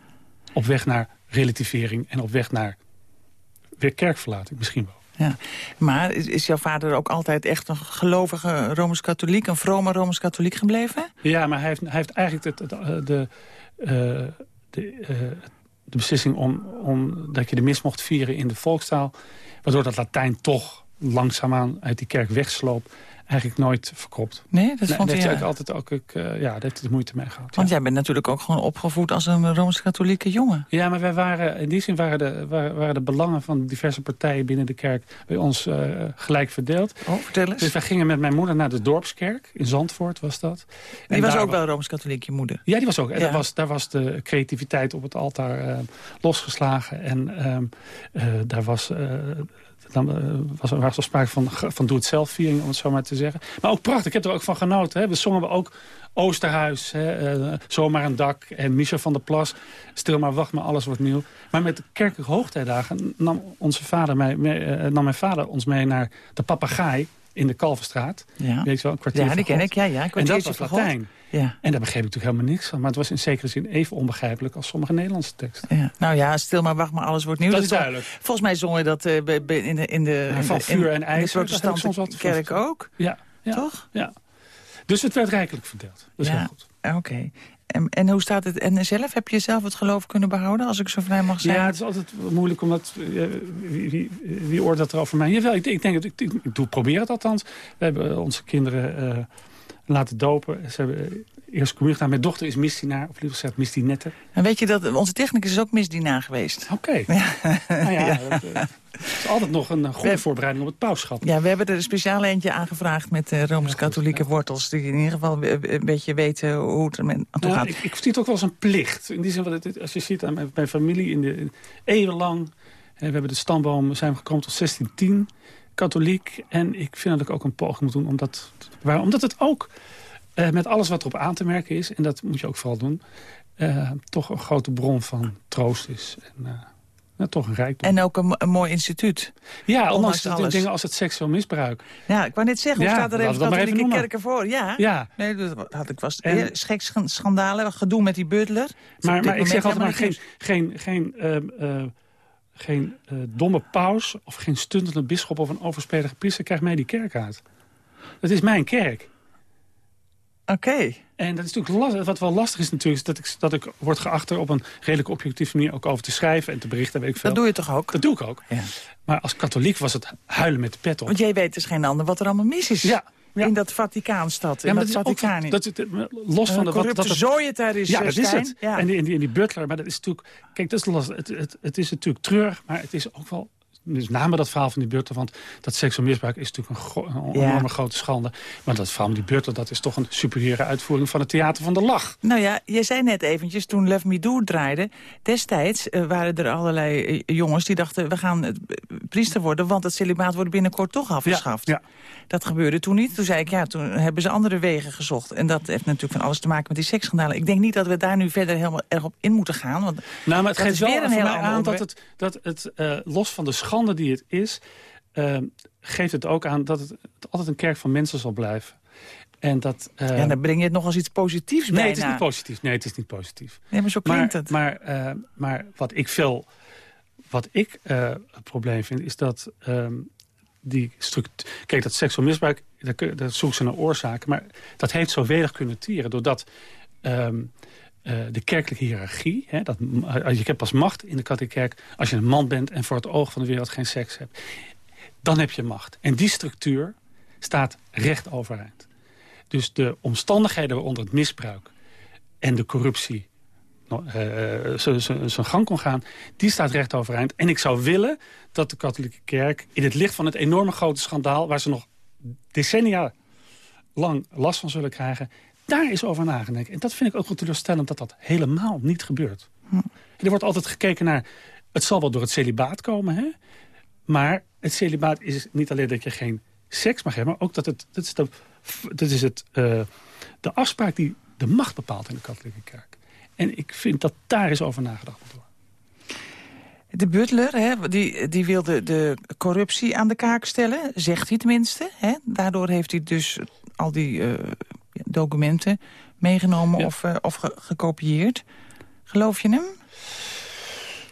Op weg naar relativering en op weg naar weer kerkverlating, misschien wel. Ja. Maar is jouw vader ook altijd echt een gelovige Rooms-Katholiek... een vrome Rooms-Katholiek gebleven? Ja, maar hij heeft, heeft eigenlijk het, het, de, uh, de, uh, de beslissing om, om dat je de mis mocht vieren in de volkstaal... waardoor dat Latijn toch langzaamaan uit die kerk wegsloop eigenlijk nooit verkropt. Nee, dat vond nee, hij... ook altijd ook, ik, uh, ja, daar heeft hij moeite mee gehad. Want ja. jij bent natuurlijk ook gewoon opgevoed als een Rooms-Katholieke jongen. Ja, maar wij waren, in die zin waren de, waren, waren de belangen van diverse partijen binnen de kerk bij ons uh, gelijk verdeeld. Oh, vertel eens. Dus wij gingen met mijn moeder naar de dorpskerk, in Zandvoort was dat. Die en was ook wel Rooms-Katholiek, je moeder? Ja, die was ook. En daar, was, daar was de creativiteit op het altaar uh, losgeslagen. En uh, daar was dan was er, was er sprake van, van doe-het-zelf-viering, om het zo maar te zeggen. Maar ook prachtig, ik heb er ook van genoten. Hè. We zongen we ook Oosterhuis, hè, uh, Zomaar een dak en Michel van der Plas. Stil maar, wacht maar, alles wordt nieuw. Maar met de kerkelijke nam, onze vader mij, uh, nam mijn vader ons mee naar de papegaai in de Kalverstraat. Ja, Weet je wel, een kwartier ja die ken ik. Ja, ja, en dat was Latijn. Ja. En daar begreep ik natuurlijk helemaal niks van. Maar het was in zekere zin even onbegrijpelijk als sommige Nederlandse teksten. Ja. Nou ja, stil maar, wacht maar, alles wordt nieuw. Dat, dat is duidelijk. Toch, volgens mij zongen dat uh, in de, in de, ja, van vuur en ijzer. In de protestantse kerk ook. Ja, ja. Toch? Ja. Dus het werd rijkelijk verdeeld. Dat is ja. heel goed. Oké. Okay. En, en hoe staat het? En zelf, heb je zelf het geloof kunnen behouden, als ik zo vrij mag zijn? Ja, het is altijd moeilijk, omdat uh, wie, wie, wie oordeelt er over mij? Jawel, ik, ik denk dat ik, ik, doe, probeer het althans. We hebben onze kinderen uh, laten dopen. Ze hebben eerst communie gedaan. Mijn dochter is misdienaar, of liever gezegd misdienette. En weet je dat onze technicus is ook misdienaar geweest? Oké. Okay. Ja. Nou ja, ja. Dat, uh, is altijd nog een goede voorbereiding op het pauschap. Ja, we hebben er een speciaal eentje aangevraagd met uh, Rooms-Katholieke ja, wortels. Die in ieder geval een beetje weten hoe het ermee aan toe gaat. Ik, ik zie het ook wel als een plicht. In die zin, het, als je ziet aan mijn, mijn familie in de in, eeuwenlang... we hebben de stamboom, zijn we gekomen tot 1610, katholiek. En ik vind dat ik ook een poging moet doen om dat te bewaren. Omdat het ook... Uh, met alles wat erop aan te merken is, en dat moet je ook vooral doen... Uh, toch een grote bron van troost is. En, uh, nou, toch een rijkdom. En ook een, een mooi instituut. Ja, ondanks de dingen als het seksueel misbruik. Ja, ik wou net zeggen, hoe ja, staat er even katholieke kerken voor? Ja, ja. Nee, dat had ik vast. En, Scheksschandalen, gedoe met die butler. Maar, maar ik zeg altijd maar geen, geen, geen uh, geen eh, domme paus of geen stuntende bisschop of een overspelige priester krijgt mij die kerk uit. Dat is mijn kerk. Oké. En dat is natuurlijk lastig. Wat wel lastig is natuurlijk, is dat ik, dat ik word geacht er op een redelijk objectieve manier ook over te schrijven en te berichten. Weet ik veel. Dat doe je toch ook? Dat doe ik ook. Ja. Maar als katholiek was het huilen met de pet op. Want jij weet dus geen ander wat er allemaal mis is. Ja, ja. In dat Vaticaanstad, in Ja, maar dat dat is ook- dat is het, los van de, wat, dat het- zooi het daar is, Ja, eh, dat is het. Ja. En, die, en, die, en die butler, maar dat is natuurlijk... Kijk, dat is lastig. Het, het, het is natuurlijk treurig, maar het is ook wel... Met name dat verhaal van die butler, want dat seksueel misbruik is natuurlijk een, gro- een Ja. enorme grote schande. Maar dat verhaal van die butler, dat is toch een superieure uitvoering van het theater van de lach. Nou ja, je zei net eventjes, toen Love Me Do draaide... destijds eh, waren er allerlei eh, jongens die dachten... we gaan eh, priester worden, want het celibaat wordt binnenkort toch afgeschaft. Ja, Dat gebeurde toen niet. Toen zei ik, ja, toen hebben ze andere wegen gezocht. En dat heeft natuurlijk van alles te maken met die seksschandalen. Ik denk niet dat we daar nu verder helemaal erg op in moeten gaan. Want Nou, maar het geeft wel aan dat het, dat het los van de schande die het is... eh, geeft het ook aan dat het, altijd een kerk van mensen zal blijven. En dat... eh, ja, dan breng je het nog als iets positiefs nee, bijna. het is niet positief. Nee, het is niet positief. Nee, maar zo klinkt maar, het. Maar, eh, maar wat ik veel... Wat ik eh, het probleem vind, is dat ehm, die structuur... Kijk, dat seksueel misbruik, daar, daar zoeken ze naar oorzaken. Maar dat heeft zo welig kunnen tieren. Doordat ehm, eh, de kerkelijke hiërarchie... Hè, dat, als je hebt pas macht in de katholieke kerk... als je een man bent en voor het oog van de wereld geen seks hebt. Dan heb je macht. En die structuur staat recht overeind. Dus de omstandigheden waaronder het misbruik en de corruptie eh, zijn gang kon gaan, die staat recht overeind. En ik zou willen dat de katholieke kerk in het licht van het enorme grote schandaal... waar ze nog decennia lang last van zullen krijgen... daar is over nagedacht. En dat vind ik ook wel teleurstellend dat dat helemaal niet gebeurt. Er wordt altijd gekeken naar... het zal wel door het celibaat komen, hè? Maar het celibaat is niet alleen dat je geen seks mag hebben... maar ook dat het... Dat is, de, dat is het, eh, de afspraak die de macht bepaalt in de katholieke kerk. En ik vind dat daar is over nagedacht moet worden. De butler, hè, die, die wilde de corruptie aan de kaak stellen. Zegt hij tenminste. Hè? Daardoor heeft hij dus al die eh, documenten meegenomen Ja. of, eh, of ge- gekopieerd. Geloof je hem?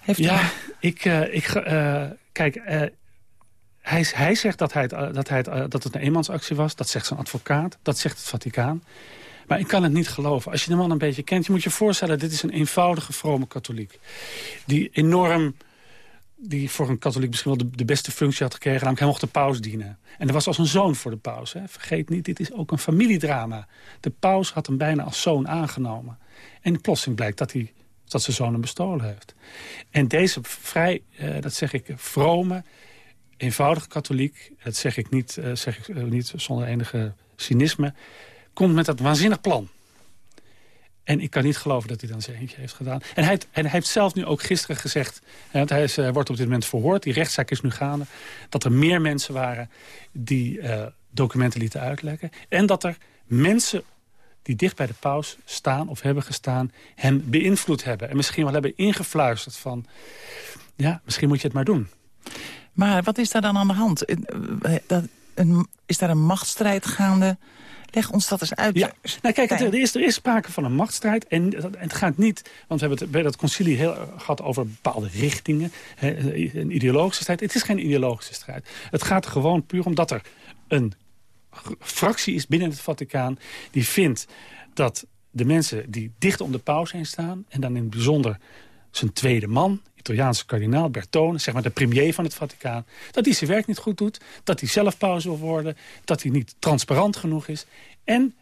Heeft Ja, hij- ik, eh, ik, eh, kijk, hij, hij zegt dat, hij het, dat, hij het, dat het een eenmansactie was. Dat zegt zijn advocaat. Dat zegt het Vaticaan. Maar ik kan het niet geloven. Als je de man een beetje kent, je moet je voorstellen... dit is een eenvoudige, vrome katholiek. Die enorm... die voor een katholiek misschien wel de, beste functie had gekregen. Namelijk, hij mocht de paus dienen. En dat was als een zoon voor de paus. Hè. Vergeet niet, dit is ook een familiedrama. De paus had hem bijna als zoon aangenomen. En plotseling blijkt dat hij dat zijn zoon hem bestolen heeft. En deze vrij, eh, dat zeg ik, vrome, eenvoudige katholiek... dat zeg ik niet, eh, zeg ik, eh, niet zonder enige cynisme... komt met dat waanzinnig plan. En ik kan niet geloven dat hij dan zijn eentje heeft gedaan. En hij, en hij heeft zelf nu ook gisteren gezegd... hè, hij is, eh, wordt op dit moment verhoord, die rechtszaak is nu gaande... dat er meer mensen waren die eh, documenten lieten uitlekken. En dat er mensen die dicht bij de paus staan of hebben gestaan... hem beïnvloed hebben. En misschien wel hebben ingefluisterd van... ja, misschien moet je het maar doen. Maar wat is daar dan aan de hand? Eh, is daar een machtsstrijd gaande? Leg ons dat eens uit. Ja, nou kijk, het, er, is, er is sprake van een machtsstrijd. En het, het gaat niet, want we hebben het bij dat concilie heel gehad over bepaalde richtingen. Hè, een ideologische strijd. Het is geen ideologische strijd. Het gaat er gewoon puur om dat er een fractie is binnen het Vaticaan... die vindt dat de mensen die dicht om de paus heen staan... en dan in het bijzonder zijn tweede man, Italiaanse kardinaal Bertone... zeg maar de premier van het Vaticaan... dat hij zijn werk niet goed doet, dat hij zelf paus wil worden... dat hij niet transparant genoeg is. En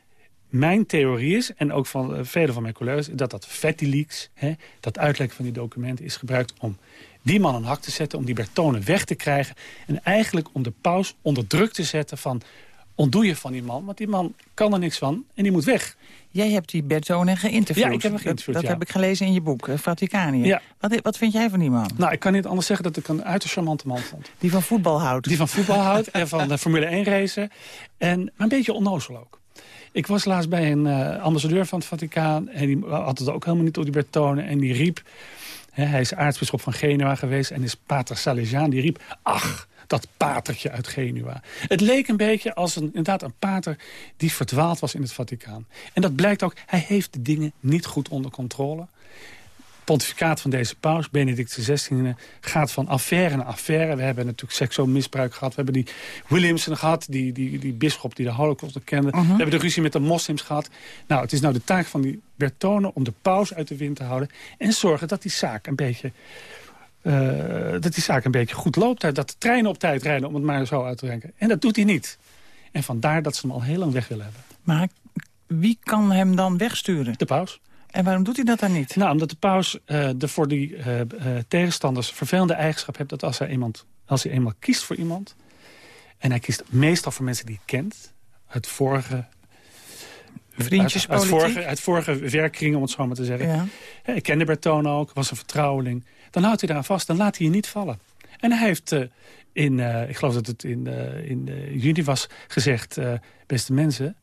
mijn theorie is, en ook van uh, vele van mijn collega's... dat dat Leaks, hè, dat uitlekken van die documenten... is gebruikt om die man een hak te zetten... om die Bertone weg te krijgen... en eigenlijk om de paus onder druk te zetten van... ontdoe je van die man, want die man kan er niks van en die moet weg. Jij hebt die Bertone geïnterviewd. Ja, ik heb hem geïnterviewd, Dat, dat ja. heb ik gelezen in je boek, eh, Vaticanië. Ja. Wat, wat vind jij van die man? Nou, ik kan niet anders zeggen dat ik een uiterst charmante man vond. Die van voetbal houdt. Die van voetbal houdt en van de Formule 1 racen. En, maar een beetje onnozel ook. Ik was laatst bij een uh, ambassadeur van het Vaticaan... en die had het ook helemaal niet op die Bertone. En die riep, hè, hij is aartsbisschop van Genua geweest... en is pater Salesiaan, die riep... ach, dat patertje uit Genua. Het leek een beetje als een, inderdaad een pater die verdwaald was in het Vaticaan. En dat blijkt ook, hij heeft de dingen niet goed onder controle. pontificaat van deze paus, Benedict XVI, gaat van affaire naar affaire. We hebben natuurlijk seksueel misbruik gehad. We hebben die Williamson gehad, die, die, die bisschop die de holocaust kende. Mhm. We hebben de ruzie met de moslims gehad. Nou, het is nou de taak van die Bertone om de paus uit de wind te houden... en zorgen dat die zaak een beetje... eh, dat die zaak een beetje goed loopt. Dat de treinen op tijd rijden, om het maar zo uit te denken. En dat doet hij niet. En vandaar dat ze hem al heel lang weg willen hebben. Maar wie kan hem dan wegsturen? De paus. En waarom doet hij dat dan niet? Nou, omdat de paus uh, de voor die uh, uh, tegenstanders vervelende eigenschap heeft... dat als hij, iemand, als hij eenmaal kiest voor iemand... en hij kiest meestal voor mensen die hij kent... uit vorige... Vriendjespolitiek? Uit, uit, vorige, uit vorige om het zo maar te zeggen. Ja, ik kende Bertone ook, was een vertrouweling. Dan houdt hij eraan vast, dan laat hij je niet vallen. En hij heeft in, ik geloof dat het in, in juni was, gezegd... beste mensen,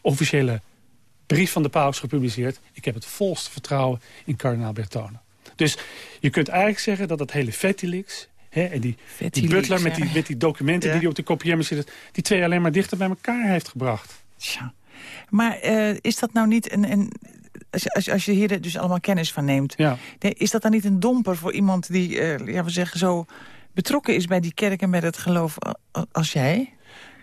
officiële brief van de paus gepubliceerd. Ik heb het volste vertrouwen in kardinaal Bertone. Dus je kunt eigenlijk zeggen dat dat hele Vetilix... Hè, en die, die butler met die, met die documenten Ja. die hij op de kopieermachine zit... die twee alleen maar dichter bij elkaar heeft gebracht. Tja. Maar eh, is dat nou niet een... een als, je, als, je, als je hier dus allemaal kennis van neemt... Ja. is dat dan niet een domper voor iemand die, eh, ja, we zeggen zo... betrokken is bij die kerk en bij het geloof a- als jij?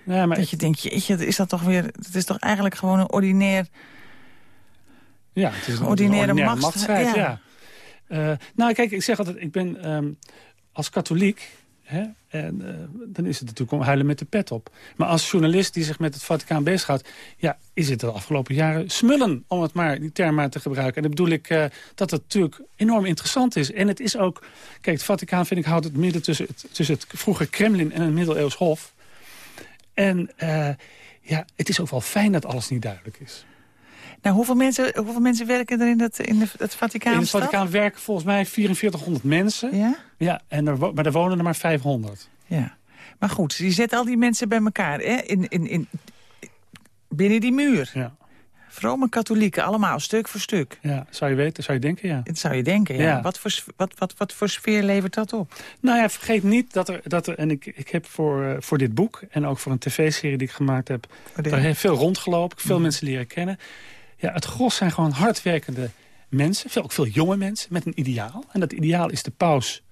Ja, maar Dat je denkt, jeetje, is dat toch weer... Het is toch eigenlijk gewoon een ordinair... Ja, het is een Ordinaire machtsstrijd, ja. ja. Eh, nou, kijk, ik zeg altijd, ik ben ehm, als katholiek... Hè, en, eh, dan is het natuurlijk om huilen met de pet op. Maar als journalist die zich met het Vaticaan bezighoudt... ja, is het de afgelopen jaren smullen, om het maar die term maar te gebruiken. En dan bedoel ik eh, dat het natuurlijk enorm interessant is. En het is ook... Kijk, het Vaticaan, vind ik, houdt het midden tussen het, tussen het vroege Kremlin en een middeleeuws hof. En eh, ja, het is ook wel fijn dat alles niet duidelijk is. Nou, hoeveel mensen, hoeveel mensen werken er in het, in de, het Vaticaan? In het Vaticaan werken volgens mij 4400 mensen. Ja? Ja, en er, maar er wonen er maar 500. Ja. Maar goed, je zet al die mensen bij elkaar, hè? In, in, in, binnen die muur. Ja. Vrome katholieken, allemaal, stuk voor stuk. ja, zou je weten, zou je denken, ja. Dat zou je denken, ja. Ja. Wat, voor, wat, wat, wat voor sfeer levert dat op? Nou ja, vergeet niet dat er, dat er en ik, ik heb voor, eh, voor dit boek... en ook voor een tv-serie die ik gemaakt heb... Daar heeft veel rondgelopen, veel mensen leren kennen. Ja, het gros zijn gewoon hardwerkende mensen. Veel, ook veel jonge mensen met een ideaal. En dat ideaal is de paus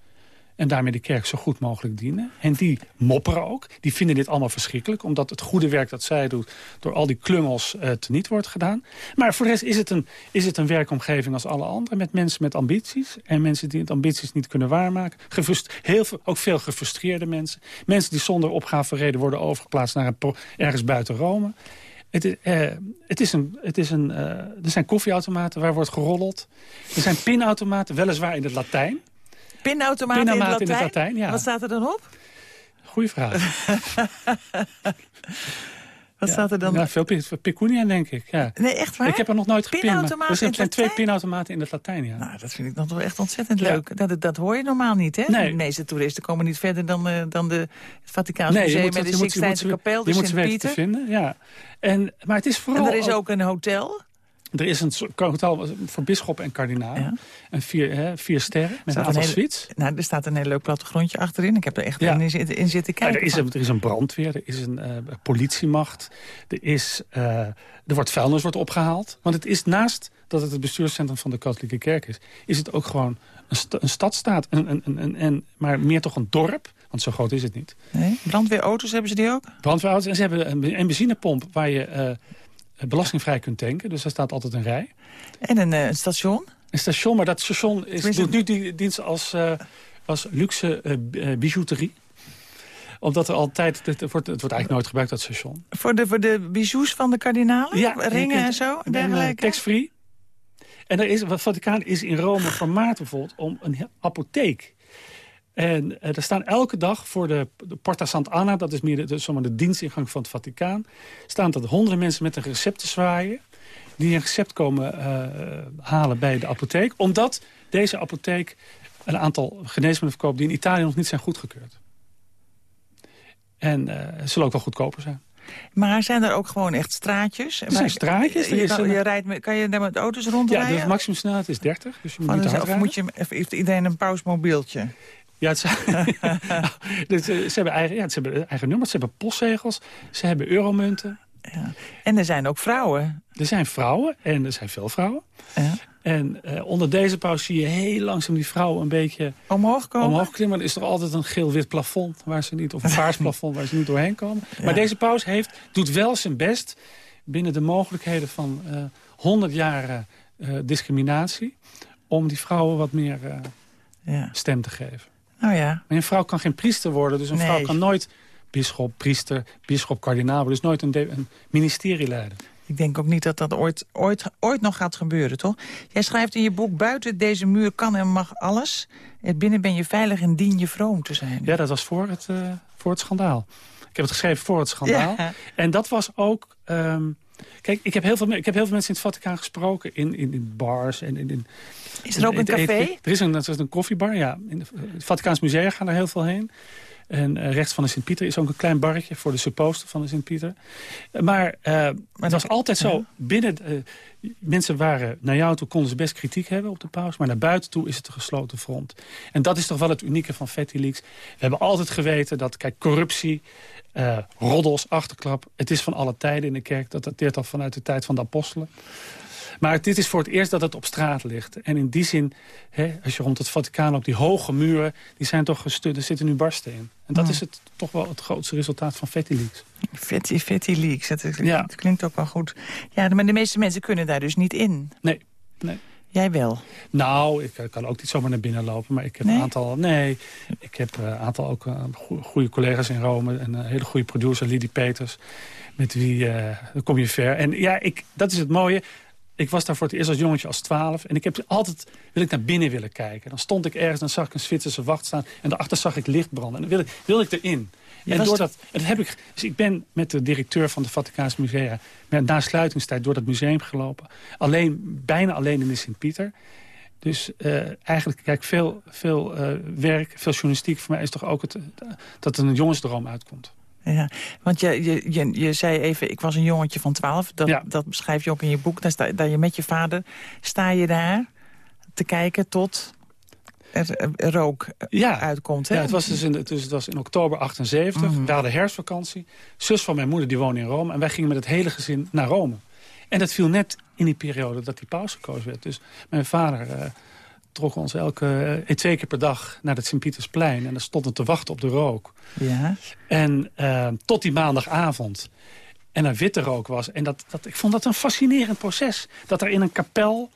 en daarmee de kerk zo goed mogelijk dienen. En die mopperen ook. Die vinden dit allemaal verschrikkelijk. Omdat het goede werk dat zij doet... door al die klungels eh teniet wordt gedaan. Maar voor de rest is het, een, is het een werkomgeving als alle andere. Met mensen met ambities. En mensen die het ambities niet kunnen waarmaken. Gefrust- heel veel, ook veel gefrustreerde mensen. Mensen die zonder opgavereden worden overgeplaatst... naar ergens buiten Rome. Het is, eh, het is een, het is een, eh, er zijn koffieautomaten waar wordt geroddeld. Er zijn pinautomaten, weliswaar in het Latijn. Pinautomaat in, het Latijn? in het Latijn, ja. Wat staat er dan op? Goeie vraag. Wat Ja. staat er dan? Ja, veel pi- pecunia, denk ik. Ja. Nee, echt waar? Ik heb er nog nooit gepind. Er zijn, twee pinautomaten in het Latijn, ja. Nou, dat vind ik dan toch echt ontzettend Ja. leuk. Dat, dat hoor je normaal niet, hè? Nee. De meeste toeristen komen niet verder dan, eh, dan de, het Vaticaans je Museum en de Sixtijnse kapel, de Je moet ze weten te Sint-Pieter. vinden, ja. En, maar het is En vooral... er is ook een hotel. Er is een soort hotel voor bisschop en kardinaal. Ja. En vier, hè, vier sterren met een aantal suites. Nou, er staat een heel leuk plattegrondje achterin. Ik heb er echt Ja. in, zitten- in zitten kijken. er, is een, er is een brandweer, er is een eh, politiemacht. Er, is, eh, er wordt vuilnis wordt opgehaald. Want het is naast dat het het bestuurscentrum van de katholieke kerk is... is het ook gewoon een, sta- een stadstaat. Een- maar meer toch een dorp, want zo groot is het niet. Nee? Brandweerauto's hebben ze die ook? Brandweerauto's en ze hebben een, een benzinepomp waar je eh, belastingvrij kunt tanken. Dus daar staat altijd een rij. En een, eh, een station? Een station, maar dat station is, Tenminste- doet nu die dienst als, eh, als luxe eh, bijouterie omdat er altijd, het wordt, het wordt eigenlijk nooit gebruikt, dat station. Voor de, voor de bijou's van de kardinalen? Ja, Ringen kunt- en zo? Dergelijke? Tax-free. En er is, het Vaticaan is in Rome vermaard bijvoorbeeld om een he- apotheek. En eh, er staan elke dag voor de, de Porta Sant'Anna, dat is meer de, de, zomaar de dienstingang van het Vaticaan, staan er honderden mensen met een recept te zwaaien, die een recept komen eh, halen bij de apotheek, omdat deze apotheek een aantal geneesmiddelen verkoopt die in Italië nog niet zijn goedgekeurd. En eh zullen ook wel goedkoper zijn. Maar zijn er ook gewoon echt straatjes? Er zijn straatjes, er Je, kan, je rijdt met, kan je daar met auto's Ja, rondrijden? de maximumsnelheid is 30, dus je moet Van niet hard of moet je, heeft iedereen een pausmobieltje? Ja, het zijn, Dus, eh, ze, hebben eigen, ja, ze hebben eigen nummers, ze hebben postzegels, ze hebben euromunten. Ja. En er zijn ook vrouwen. Er zijn vrouwen, en er zijn veel vrouwen. Ja. En eh, onder deze paus zie je heel langzaam die vrouw een beetje Omhoog komen? omhoog klimmen. Er is toch altijd een geel-wit plafond, waar ze niet, of een paars plafond waar ze niet doorheen komen. Maar deze paus heeft, doet wel zijn best binnen de mogelijkheden van eh 100 jaar eh, discriminatie... om die vrouwen wat meer Ja. stem te geven. Nou ja, Maar een vrouw kan geen priester worden, dus een Nee. vrouw kan nooit bisschop, priester, bisschop, kardinaal. Dus nooit een, ministerie leiden. ik denk ook niet dat dat ooit, ooit, ooit nog gaat gebeuren, toch? Jij schrijft in je boek, buiten deze muur kan en mag alles. En binnen ben je veilig en dien je vroom te zijn. Ja, dat was voor het, eh, voor het schandaal. Ik heb het geschreven voor het schandaal. Ja. En dat was ook... ehm, kijk, ik heb, heel veel, ik heb heel veel mensen in het Vaticaan gesproken. In, in, in bars en in... in Is er ook een café? Er is een, er is een koffiebar, ja. In de, het Vaticaans Museum gaan er heel veel heen. En eh, rechts van de Sint-Pieter is ook een klein barretje voor de supposter van de Sint-Pieter. Maar, eh, het was altijd zo, binnen... eh, mensen waren naar jou toe, konden ze best kritiek hebben op de paus. Maar naar buiten toe is het een gesloten front. En dat is toch wel het unieke van Leaks. We hebben altijd geweten dat, kijk, corruptie, eh, roddels, achterklap... het is van alle tijden in de kerk. Dat dateert al vanuit de tijd van de apostelen. Maar dit is voor het eerst dat het op straat ligt. En in die zin, hè, als je rond het Vaticaan op die hoge muren... die zijn toch gestut, er zitten nu barsten in. En dat is het, toch wel het grootste resultaat van Leaks. Fetty, Fetty Leaks, dat, is- Ja. dat klinkt ook wel goed. Ja, maar de meeste mensen kunnen daar dus niet in. Nee, nee. Jij wel. Nou, ik eh, kan ook niet zomaar naar binnen lopen. Maar ik heb Nee? een aantal... Nee, ik heb eh, een aantal ook eh, goe- goede collega's in Rome. En een hele goede producer, Lidie Peters. Met wie kom je ver. En ja, ik, dat is het mooie. Ik was daar voor het eerst als jongetje als 12. En ik heb altijd wil ik naar binnen willen kijken. Dan stond ik ergens, dan zag ik een Zwitserse wacht staan. En daarachter zag ik licht branden. En dan wilde, wilde ik erin. Je en door dat, dat heb ik, dus ik ben met de directeur van de Vaticaanse Musea... Met, na sluitingstijd door dat museum gelopen. Alleen, bijna alleen in de Sint-Pieter. Dus eh, eigenlijk, kijk, veel, veel eh, werk, veel journalistiek... voor mij is toch ook het, dat er een jongensdroom uitkomt. Ja, want je, je, je, je zei even, ik was een jongetje van 12. Dat, Ja. dat beschrijf je ook in je boek. Daar sta, dat je met je vader sta je daar te kijken tot rook Ja, uitkomt. Hè? ja het, was dus in, dus het was in oktober 78. Mhm. We hadden herfstvakantie. Zus van mijn moeder die woonde in Rome. En wij gingen met het hele gezin naar Rome. En dat viel net in die periode dat die paus gekozen werd. Dus mijn vader eh, trok ons elke, eh, twee keer per dag naar het Sint-Pietersplein. En dan stonden te wachten op de rook. Ja. En eh, tot die maandagavond. En er witte rook was. En dat, dat, ik vond dat een fascinerend proces. Dat er in een kapel,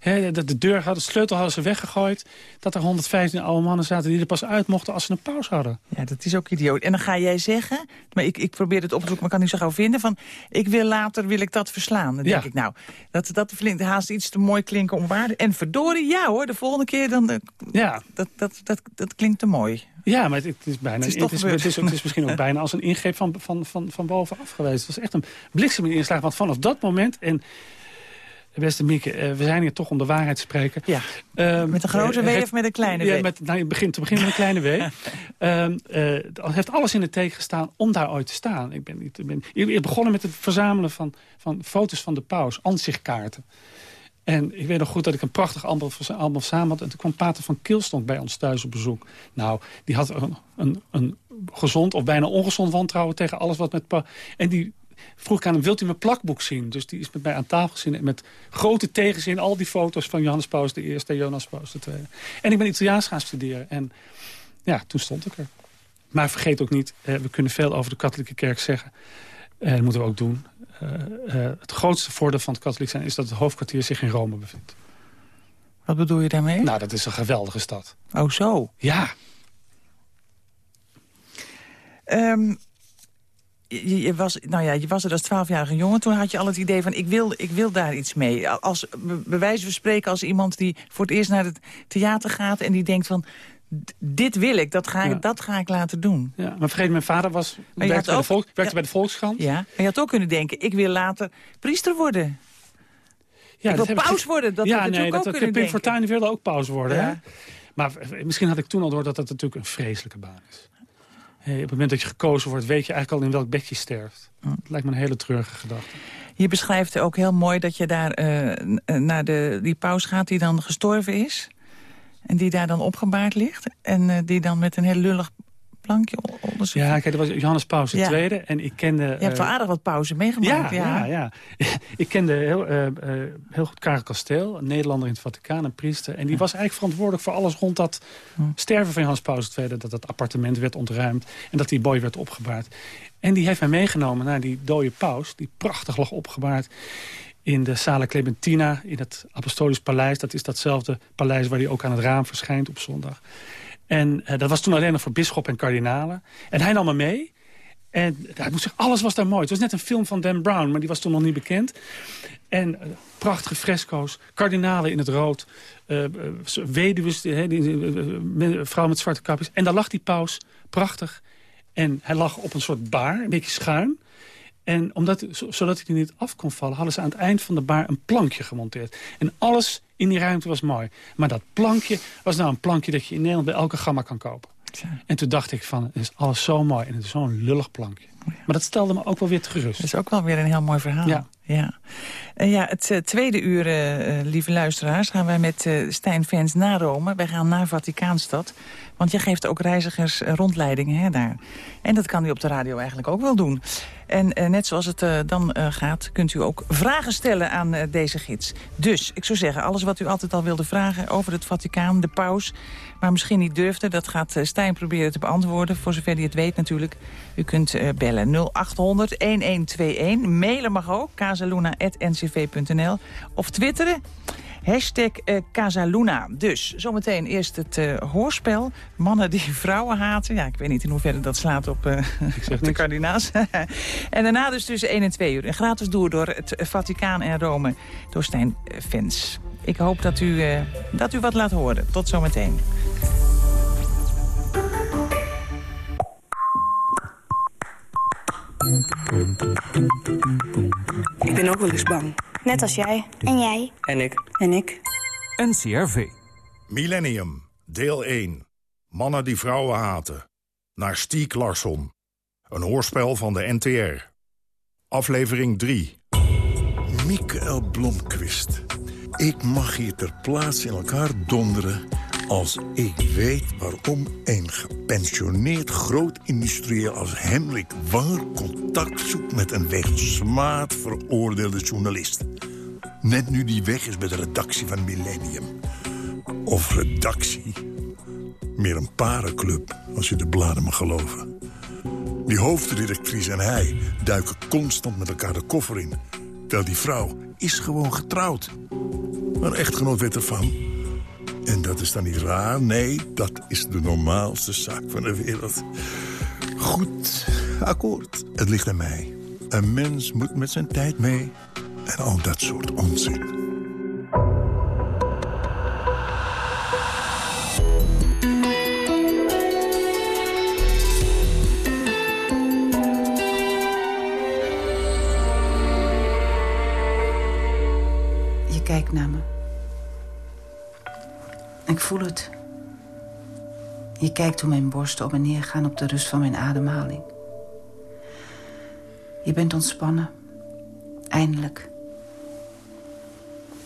hè, dat de deur hadden, de sleutel hadden ze weggegooid. Dat er 115 oude mannen zaten die er pas uit mochten als ze een pauze hadden. ja, dat is ook idioot. En dan ga jij zeggen, maar ik, ik probeer het op te zoeken, maar kan niet zo gauw vinden, van ik wil later, wil ik dat verslaan. Dan denk Ja. ik, nou, dat, dat klinkt haast iets te mooi klinken om waarde. En verdorie, ja hoor, de volgende keer, dan, eh, Ja, dat, dat, dat, dat klinkt te mooi. Ja maar het, het is bijna. Het is Het is, gebeurd. het, is, het is misschien ook bijna als een ingreep van, van, van, van bovenaf geweest. Het was echt een bliksem in inslag. Want vanaf dat moment. En beste Mieke, eh, we zijn hier toch om de waarheid te spreken. Ja, Ehm, met een grote eh, W of met een kleine ja, W? Met, nou, je begint te beginnen met een kleine W. Ehm, eh, het heeft alles in het teken gestaan om daar ooit te staan. Ik ben, niet, ik ben ik ben begonnen met het verzamelen van, van foto's van de paus, ansichtkaarten. En ik weet nog goed dat ik een prachtig album, album samen had. En toen kwam Pater van Kilstonk bij ons thuis op bezoek. Nou, die had een, een, gezond of bijna ongezond wantrouwen tegen alles wat met... En die vroeg aan hem, wilt u mijn plakboek zien? Dus die is met mij aan tafel gezien en met grote tegenzin... al die foto's van Johannes Paus I en Johannes Paus II. En ik ben Italiaans gaan studeren. En ja, toen stond ik er. Maar vergeet ook niet, eh, we kunnen veel over de katholieke kerk zeggen. En dat moeten we ook doen. Eh, eh, het grootste voordeel van het katholiek zijn... is dat het hoofdkwartier zich in Rome bevindt. Wat bedoel je daarmee? Nou, dat is een geweldige stad. Oh, zo. Ja, Ehm, je, je was, nou ja, je was er als twaalfjarige jongen. Toen had je al het idee van, ik wil, ik wil daar iets mee. Als, bij wijze van spreken als iemand die voor het eerst naar het theater gaat... en die denkt van, dit wil ik, dat ga ik, Ja. dat ga ik laten doen. ja. maar vergeet, mijn vader was, werkte, bij, ook- de volk, werkte ja. bij de Volkskrant. Ja, en je had ook kunnen denken, ik wil later priester worden. Ja, ik dat wil paus worden, dat ja, had je nee, natuurlijk dat, ook dat kunnen Pim. Fortuyn wilde ook paus worden. Hè? Maar eh, misschien had ik toen al door dat dat natuurlijk een vreselijke baan is. Hey, op het moment dat je gekozen wordt, weet je eigenlijk al in welk bed je sterft. Mm. Dat lijkt me een hele treurige gedachte. Je beschrijft ook heel mooi dat je daar eh, naar de, die paus gaat die dan gestorven is. En die daar dan opgebaard ligt. En eh, die dan met een heel lullig plankje onder Ja, kijk, dat was Johannes Paus Ja. II. En ik kende... Je hebt wel eh, aardig wat pauze ja, meegemaakt. ja, ja, ik kende heel, eh, heel goed Karel Kasteel, een Nederlander in het Vaticaan, een priester. En die was eigenlijk verantwoordelijk voor alles rond dat Hm. sterven van Johannes Paus II. Dat dat appartement werd ontruimd en dat die boy werd opgebaard. En die heeft mij meegenomen naar die dode paus, die prachtig lag opgebaard in de Sala Clementina, in het Apostolisch Paleis. Dat is datzelfde paleis waar hij ook aan het raam verschijnt op zondag. En eh, dat was toen alleen nog voor bisschop en kardinalen. En hij nam me mee. En ja, ik moet zeggen, alles was daar mooi. Het was net een film van Dan Brown, maar die was toen nog niet bekend. En eh, prachtige fresco's, kardinalen in het rood, men- vrouw met zwarte kapjes. En daar lag die paus, prachtig. En hij lag op een soort bar, een beetje schuin. En omdat, zo- zodat hij er niet af kon vallen... hadden ze aan het eind van de bar een plankje gemonteerd. En alles in die ruimte was mooi. Maar dat plankje was nou een plankje dat je in Nederland bij elke gamma kan kopen. En toen dacht ik van, het is alles zo mooi en het is zo'n lullig plankje. Maar dat stelde me ook wel weer gerust. Dat is ook wel weer een heel mooi verhaal. Ja. Ja, En ja het eh, tweede uur, eh, eh, lieve luisteraars, gaan wij met Stijn Vens naar Rome. Wij gaan naar Vaticaanstad. Want jij geeft ook reizigers rondleidingen hè, daar. En dat kan u op de radio eigenlijk ook wel doen. En net zoals het dan gaat, kunt u ook vragen stellen aan deze gids. Dus, ik zou zeggen, alles wat u altijd al wilde vragen over het Vaticaan, de paus... maar misschien niet durfde, dat gaat Stijn proberen te beantwoorden... voor zover hij het weet natuurlijk. U kunt eh, bellen 0800-1121. Mailen mag ook, casaluna.ncv.nl. Of twitteren, hashtag eh, Casaluna. Dus, zometeen eerst het eh, hoorspel. Mannen die vrouwen haten. Ja, ik weet niet in hoeverre dat slaat op, op de kardinaals. en daarna dus tussen 1 en 2 uur. En gratis door door het Vaticaan en Rome door Stijn Vens. Ik hoop dat u, dat u wat laat horen. Tot zometeen. Ik ben ook wel eens bang. Net als jij. En jij. En ik. En ik. NCRV. Millennium, deel 1. Mannen die vrouwen haten. Naar Stiek Larsson. Een hoorspel van de NTR. Aflevering 3. Michael Blomquist. Ik mag hier ter plaatse in elkaar donderen... als ik weet waarom een gepensioneerd groot-industrieel als Hendrik Wanger... contact zoekt met een smaad veroordeelde journalist. Net nu die weg is bij de redactie van Millennium. Of redactie. Meer een parenclub, als je de bladen mag geloven. Die hoofdredactrice en hij duiken constant met elkaar de koffer in. Terwijl die vrouw is gewoon getrouwd. Een echtgenoot weet ervan. En dat is dan niet raar. Nee, dat is de normaalste zaak van de wereld. Goed, akkoord. Het ligt aan mij. Een mens moet met zijn tijd mee. En al dat soort onzin. Je kijkt naar me. Ik voel het. Je kijkt hoe mijn borsten op en neer gaan op de rust van mijn ademhaling. Je bent ontspannen. Eindelijk.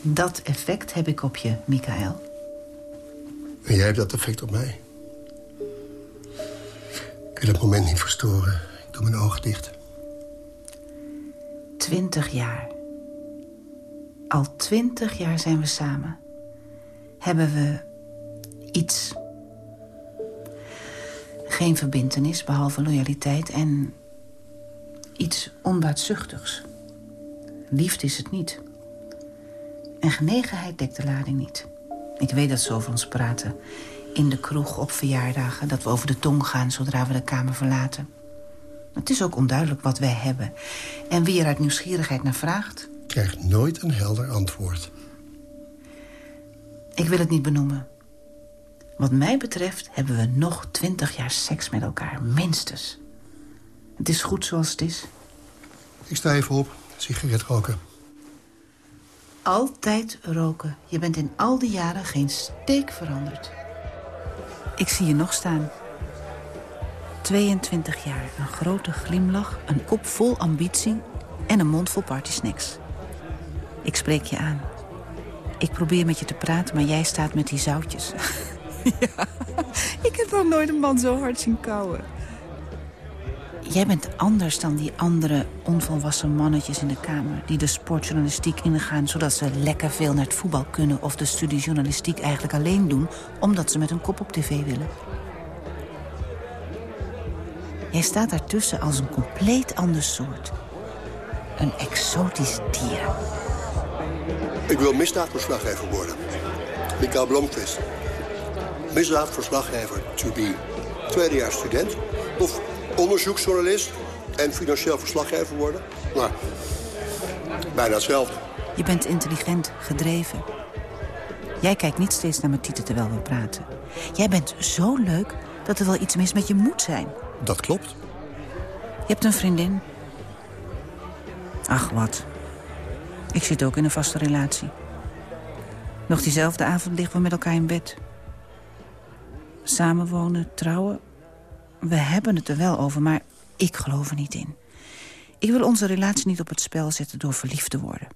Dat effect heb ik op je, Michael. En jij hebt dat effect op mij. Kun je dat moment niet verstoren? Ik doe mijn ogen dicht. Twintig jaar. Al twintig jaar zijn we samen. Hebben we iets. Geen verbintenis, behalve loyaliteit en iets onbaatzuchtigs. Liefde is het niet. En genegenheid dekt de lading niet. Ik weet dat ze over ons praten. In de kroeg, op verjaardagen. Dat we over de tong gaan zodra we de kamer verlaten. Het is ook onduidelijk wat wij hebben. En wie er uit nieuwsgierigheid naar vraagt... Krijgt nooit een helder antwoord. Ik wil het niet benoemen. Wat mij betreft hebben we nog twintig jaar seks met elkaar, minstens. Het is goed zoals het is. Ik sta even op. Sigaret roken. Altijd roken. Je bent in al die jaren geen steek veranderd. Ik zie je nog staan. 22 jaar, een grote glimlach, een kop vol ambitie... en een mond vol partysnacks. Ik spreek je aan. Ik probeer met je te praten, maar jij staat met die zoutjes. ja, ik heb nog nooit een man zo hard zien kauwen. Jij bent anders dan die andere onvolwassen mannetjes in de Kamer... die de sportjournalistiek ingaan zodat ze lekker veel naar het voetbal kunnen... of de studie journalistiek eigenlijk alleen doen... omdat ze met een kop op tv willen. Jij staat daartussen als een compleet ander soort. Een exotisch dier. Ik wil misdaadverslaggever worden. Mikael Blomqvist. Misdaadverslaggever to be. Tweedejaars student. Of onderzoeksjournalist en financieel verslaggever worden. Nou, bijna hetzelfde. Je bent intelligent, gedreven. Jij kijkt niet steeds naar mijn titel terwijl we praten. Jij bent zo leuk dat er wel iets mis met je moet zijn. Dat klopt. Je hebt een vriendin. Ach, wat. Ik zit ook in een vaste relatie. Nog diezelfde avond liggen we met elkaar in bed. Samenwonen, trouwen. We hebben het er wel over, maar ik geloof er niet in. Ik wil onze relatie niet op het spel zetten door verliefd te worden.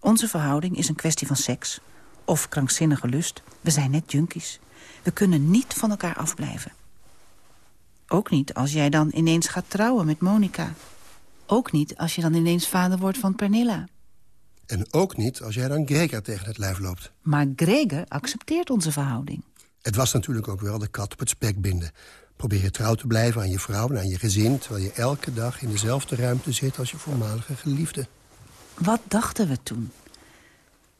Onze verhouding is een kwestie van seks. Of krankzinnige lust. We zijn net junkies. We kunnen niet van elkaar afblijven. Ook niet als jij dan ineens gaat trouwen met Monica. Ook niet als je dan ineens vader wordt van Pernilla. En ook niet als jij dan Gregor tegen het lijf loopt. Maar Gregor accepteert onze verhouding. Het was natuurlijk ook wel de kat op het spek binden. Probeer je trouw te blijven aan je vrouw en aan je gezin... terwijl je elke dag in dezelfde ruimte zit als je voormalige geliefde. Wat dachten we toen?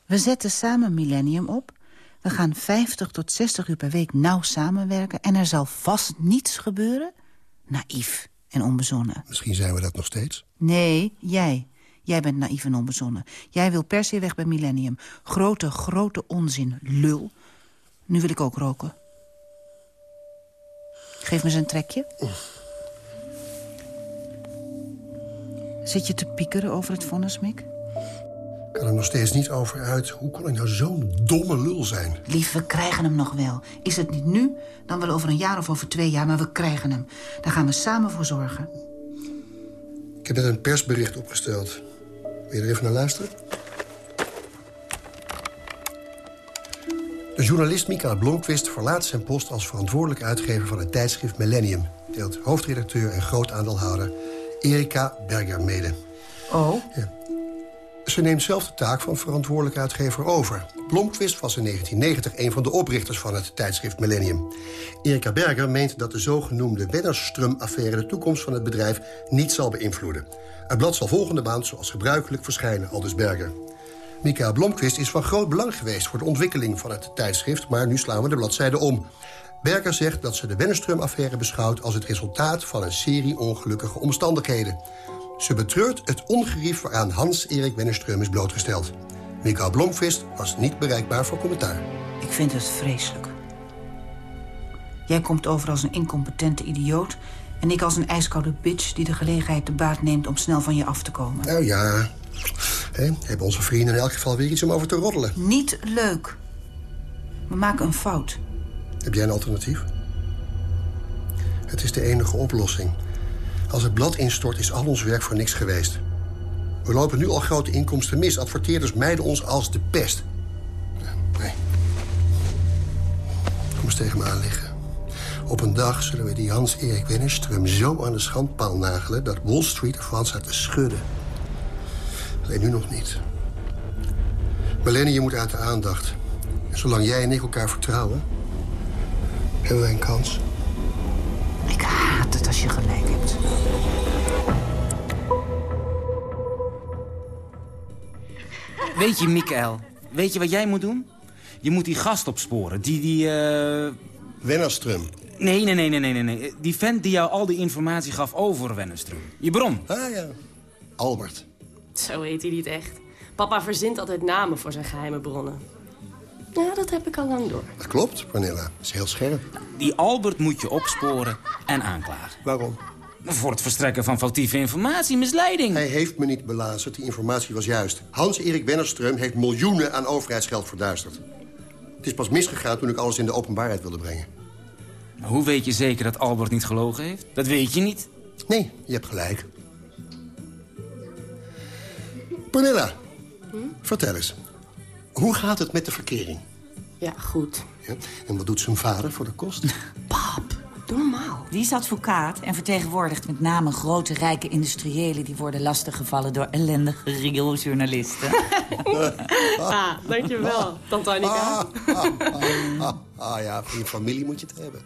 We zetten samen Millennium op. We gaan 50 tot 60 uur per week nauw samenwerken... en er zal vast niets gebeuren? Naïef en onbezonnen. Misschien zijn we dat nog steeds. Nee, jij. Jij bent naïef en onbezonnen. Jij wil per se weg bij Millennium. Grote, grote onzin. Lul. Nu wil ik ook roken. Geef me eens een trekje. Zit je te piekeren over het vonnis, Mick? Ik kan er nog steeds niet over uit. Hoe kon ik nou zo'n domme lul zijn? Lief, we krijgen hem nog wel. Is het niet nu, dan wel over een jaar of over twee jaar, maar we krijgen hem. Daar gaan we samen voor zorgen. Ik heb net een persbericht opgesteld. Wil je er even naar luisteren? Journalist Mikael Blomqvist verlaat zijn post als verantwoordelijk uitgever van het tijdschrift Millennium. Deelt hoofdredacteur en groot aandeelhouder Erika Berger mede. Oh? Ja. Ze neemt zelf de taak van verantwoordelijk uitgever over. Blomqvist was in 1990 een van de oprichters van het tijdschrift Millennium. Erika Berger meent dat de zogenoemde Wennerström-affaire... de toekomst van het bedrijf niet zal beïnvloeden. Het blad zal volgende maand zoals gebruikelijk verschijnen, aldus Berger. Mikael Blomqvist is van groot belang geweest voor de ontwikkeling van het tijdschrift... maar nu slaan we de bladzijde om. Berger zegt dat ze de Wennerström-affaire beschouwt... als het resultaat van een serie ongelukkige omstandigheden. Ze betreurt het ongerief waaraan Hans-Erik Wennerström is blootgesteld. Mikael Blomqvist was niet bereikbaar voor commentaar. Ik vind het vreselijk. Jij komt over als een incompetente idioot... en ik als een ijskoude bitch die de gelegenheid te baat neemt... om snel van je af te komen. Nou ja, He, hebben onze vrienden in elk geval weer iets om over te roddelen. Niet leuk. We maken een fout. Heb jij een alternatief? Het is de enige oplossing. Als het blad instort, is al ons werk voor niks geweest. We lopen nu al grote inkomsten mis. Adverteerders mijden ons als de pest. Nee. Kom eens tegen me aan liggen. Op een dag zullen we die Hans-Erik Wennerström zo aan de schandpaal nagelen... dat Wall Street ervan staat te schudden. Alleen nu nog niet. Millennium moet uit de aandacht. En zolang jij en ik elkaar vertrouwen... hebben wij een kans. Ik haat het als je gelijk hebt. Weet je, Mikael, weet je wat jij moet doen? Je moet die gast opsporen, die... die uh... Wennerström. Nee, nee, nee, nee, nee, nee. Die vent die jou al die informatie gaf over Wennerström. Je bron. Ah ja, Albert. Zo heet hij niet echt. Papa verzint altijd namen voor zijn geheime bronnen. Ja, dat heb ik al lang door. Dat klopt, Pernilla. Dat is heel scherp. Die Albert moet je opsporen en aanklagen. Waarom? Voor het verstrekken van foutieve informatie, misleiding. Hij heeft me niet belazerd, die informatie was juist. Hans-Erik Wennerström heeft miljoenen aan overheidsgeld verduisterd. Het is pas misgegaan toen ik alles in de openbaarheid wilde brengen. Maar hoe weet je zeker dat Albert niet gelogen heeft? Dat weet je niet. Nee, je hebt gelijk. Pernilla, hm? vertel eens. Hoe gaat het met de verkering? Ja, goed. Ja. En wat doet zijn vader voor de kost? Doe normaal. Die is advocaat en vertegenwoordigt met name grote rijke industriëlen... die worden lastiggevallen door ellendige riooljournalisten. Ah, dankjewel, tante Annika. Ah, ah, ah, ja, van je familie moet je het hebben.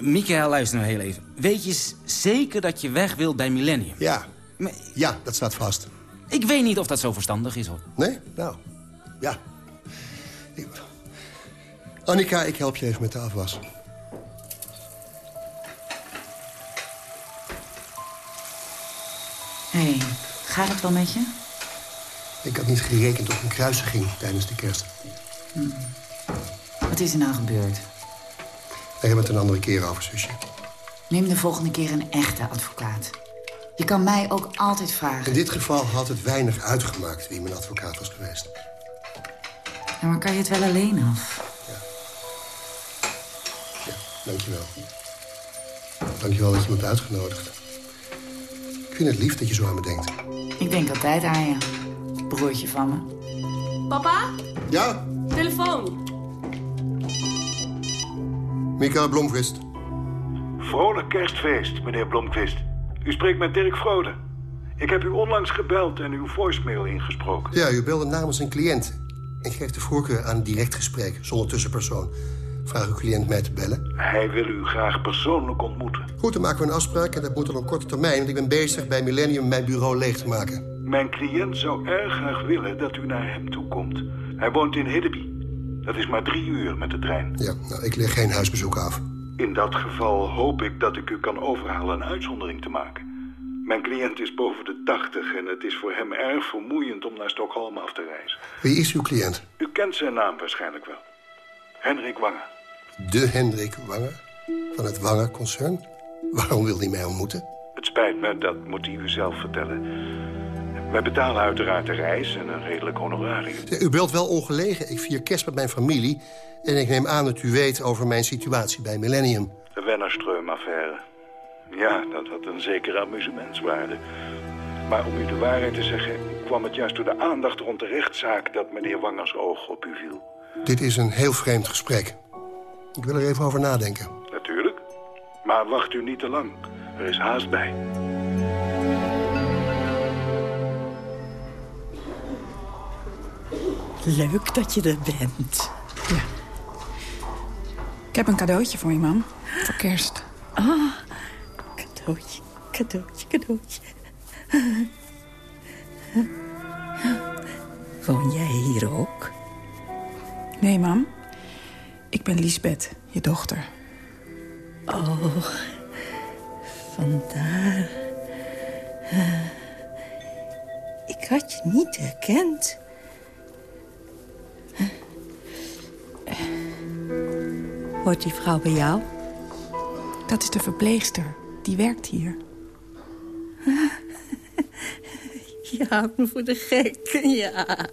Michael, luister nou heel even. Weet je zeker dat je weg wilt bij Millennium? Ja. Ja, dat staat vast. Ik weet niet of dat zo verstandig is, hoor. Nee? Nou, ja. Ik- Annika, ik help je even met de afwas. Hé, hey, gaat het wel met je? Ik had niet gerekend op een kruisiging tijdens de kerst. Hm. Wat is er nou gebeurd? Daar hebben we het een andere keer over, zusje. Neem de volgende keer een echte advocaat. Je kan mij ook altijd vragen. In dit geval had het weinig uitgemaakt wie mijn advocaat was geweest. Ja, maar kan je het wel alleen af? Dankjewel. Dankjewel dat je me hebt uitgenodigd. Ik vind het lief dat je zo aan me denkt. Ik denk altijd aan je. Broertje van me. Papa? Ja? Telefoon. Mika Blomqvist. Vrolijk kerstfeest, meneer Blomqvist. U spreekt met Dirk Vrode. Ik heb u onlangs gebeld en uw voicemail ingesproken. Ja, u belde namens een cliënt. Ik geef de voorkeur aan een direct gesprek, zonder tussenpersoon. Vraag uw cliënt mij te bellen. Hij wil u graag persoonlijk ontmoeten. Goed, dan maken we een afspraak en dat moet op een korte termijn... want ik ben bezig bij Millennium mijn bureau leeg te maken. Mijn cliënt zou erg graag willen dat u naar hem toe komt. Hij woont in Hiddeby. Dat is maar drie uur met de trein. Ja, nou, ik leg geen huisbezoek af. In dat geval hoop ik dat ik u kan overhalen een uitzondering te maken. Mijn cliënt is boven de 80 en het is voor hem erg vermoeiend om naar Stockholm af te reizen. Wie is uw cliënt? U kent zijn naam waarschijnlijk wel. Henrik Wanger. De Hendrik Wanger van het Wanger-concern. Waarom wil hij mij ontmoeten? Het spijt me, dat moet hij u zelf vertellen. Wij betalen uiteraard de reis en een redelijk honorarium. U belt wel ongelegen. Ik vier kerst met mijn familie... en ik neem aan dat u weet over mijn situatie bij Millennium. De Wennerstreum-affaire. Ja, dat had een zekere amusementswaarde. Maar om u de waarheid te zeggen... kwam het juist door de aandacht rond de rechtszaak... dat meneer Wangers oog op u viel. Dit is een heel vreemd gesprek. Ik wil er even over nadenken. Natuurlijk. Maar wacht u niet te lang. Er is haast bij. Leuk dat je er bent. Ik heb een cadeautje voor je, mam. Voor kerst. Ah, cadeautje, cadeautje, cadeautje. Woon jij hier ook? Nee, mam. Ik ben Liesbeth, je dochter. Oh, vandaar. Ik had je niet herkend. Hoort die vrouw bij jou? Dat is de verpleegster. Die werkt hier. Je houdt me voor de gek, ja.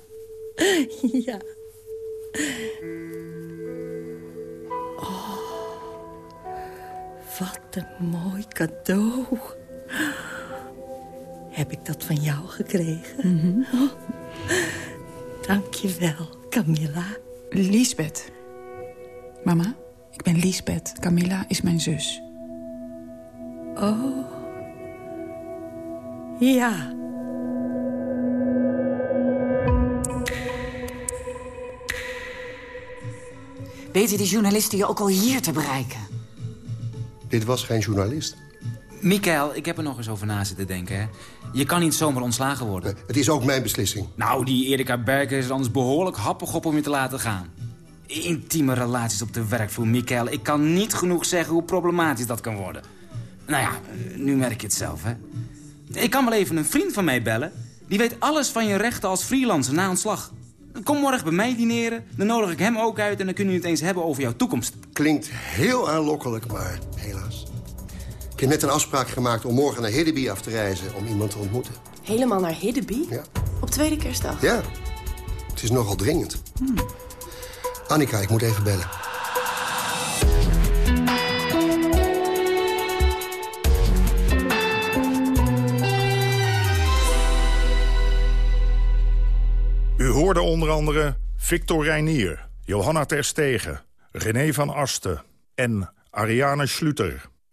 Ja. Oh, wat een mooi cadeau. Heb ik dat van jou gekregen? Oh, Dank je wel, Camilla. Liesbeth. Mama, ik ben Liesbeth. Camilla is mijn zus. Oh. Ja. Weten die journalisten je ook al hier te bereiken? Dit was geen journalist. Michael, ik heb er nog eens over na zitten denken. Hè. Je kan niet zomaar ontslagen worden. Het is ook mijn beslissing. Nou, die Erika Berger is er anders behoorlijk happig op om je te laten gaan. Intieme relaties op de werkvloer, Michael. Ik kan niet genoeg zeggen hoe problematisch dat kan worden. Nou ja, nu merk je het zelf, hè. Ik kan wel even een vriend van mij bellen. Die weet alles van je rechten als freelancer na ontslag. Kom morgen bij mij dineren, dan nodig ik hem ook uit... en dan kunnen we het eens hebben over jouw toekomst. Klinkt heel aanlokkelijk, maar helaas. Ik heb net een afspraak gemaakt om morgen naar Hiddeby af te reizen... om iemand te ontmoeten. Helemaal naar Hiddeby? Ja. Op tweede kerstdag? Ja, het is nogal dringend. Annika, ik moet even bellen. U hoorde onder andere Victor Reinier, Johanna Terstegen, René van Asten en Ariane Schluter.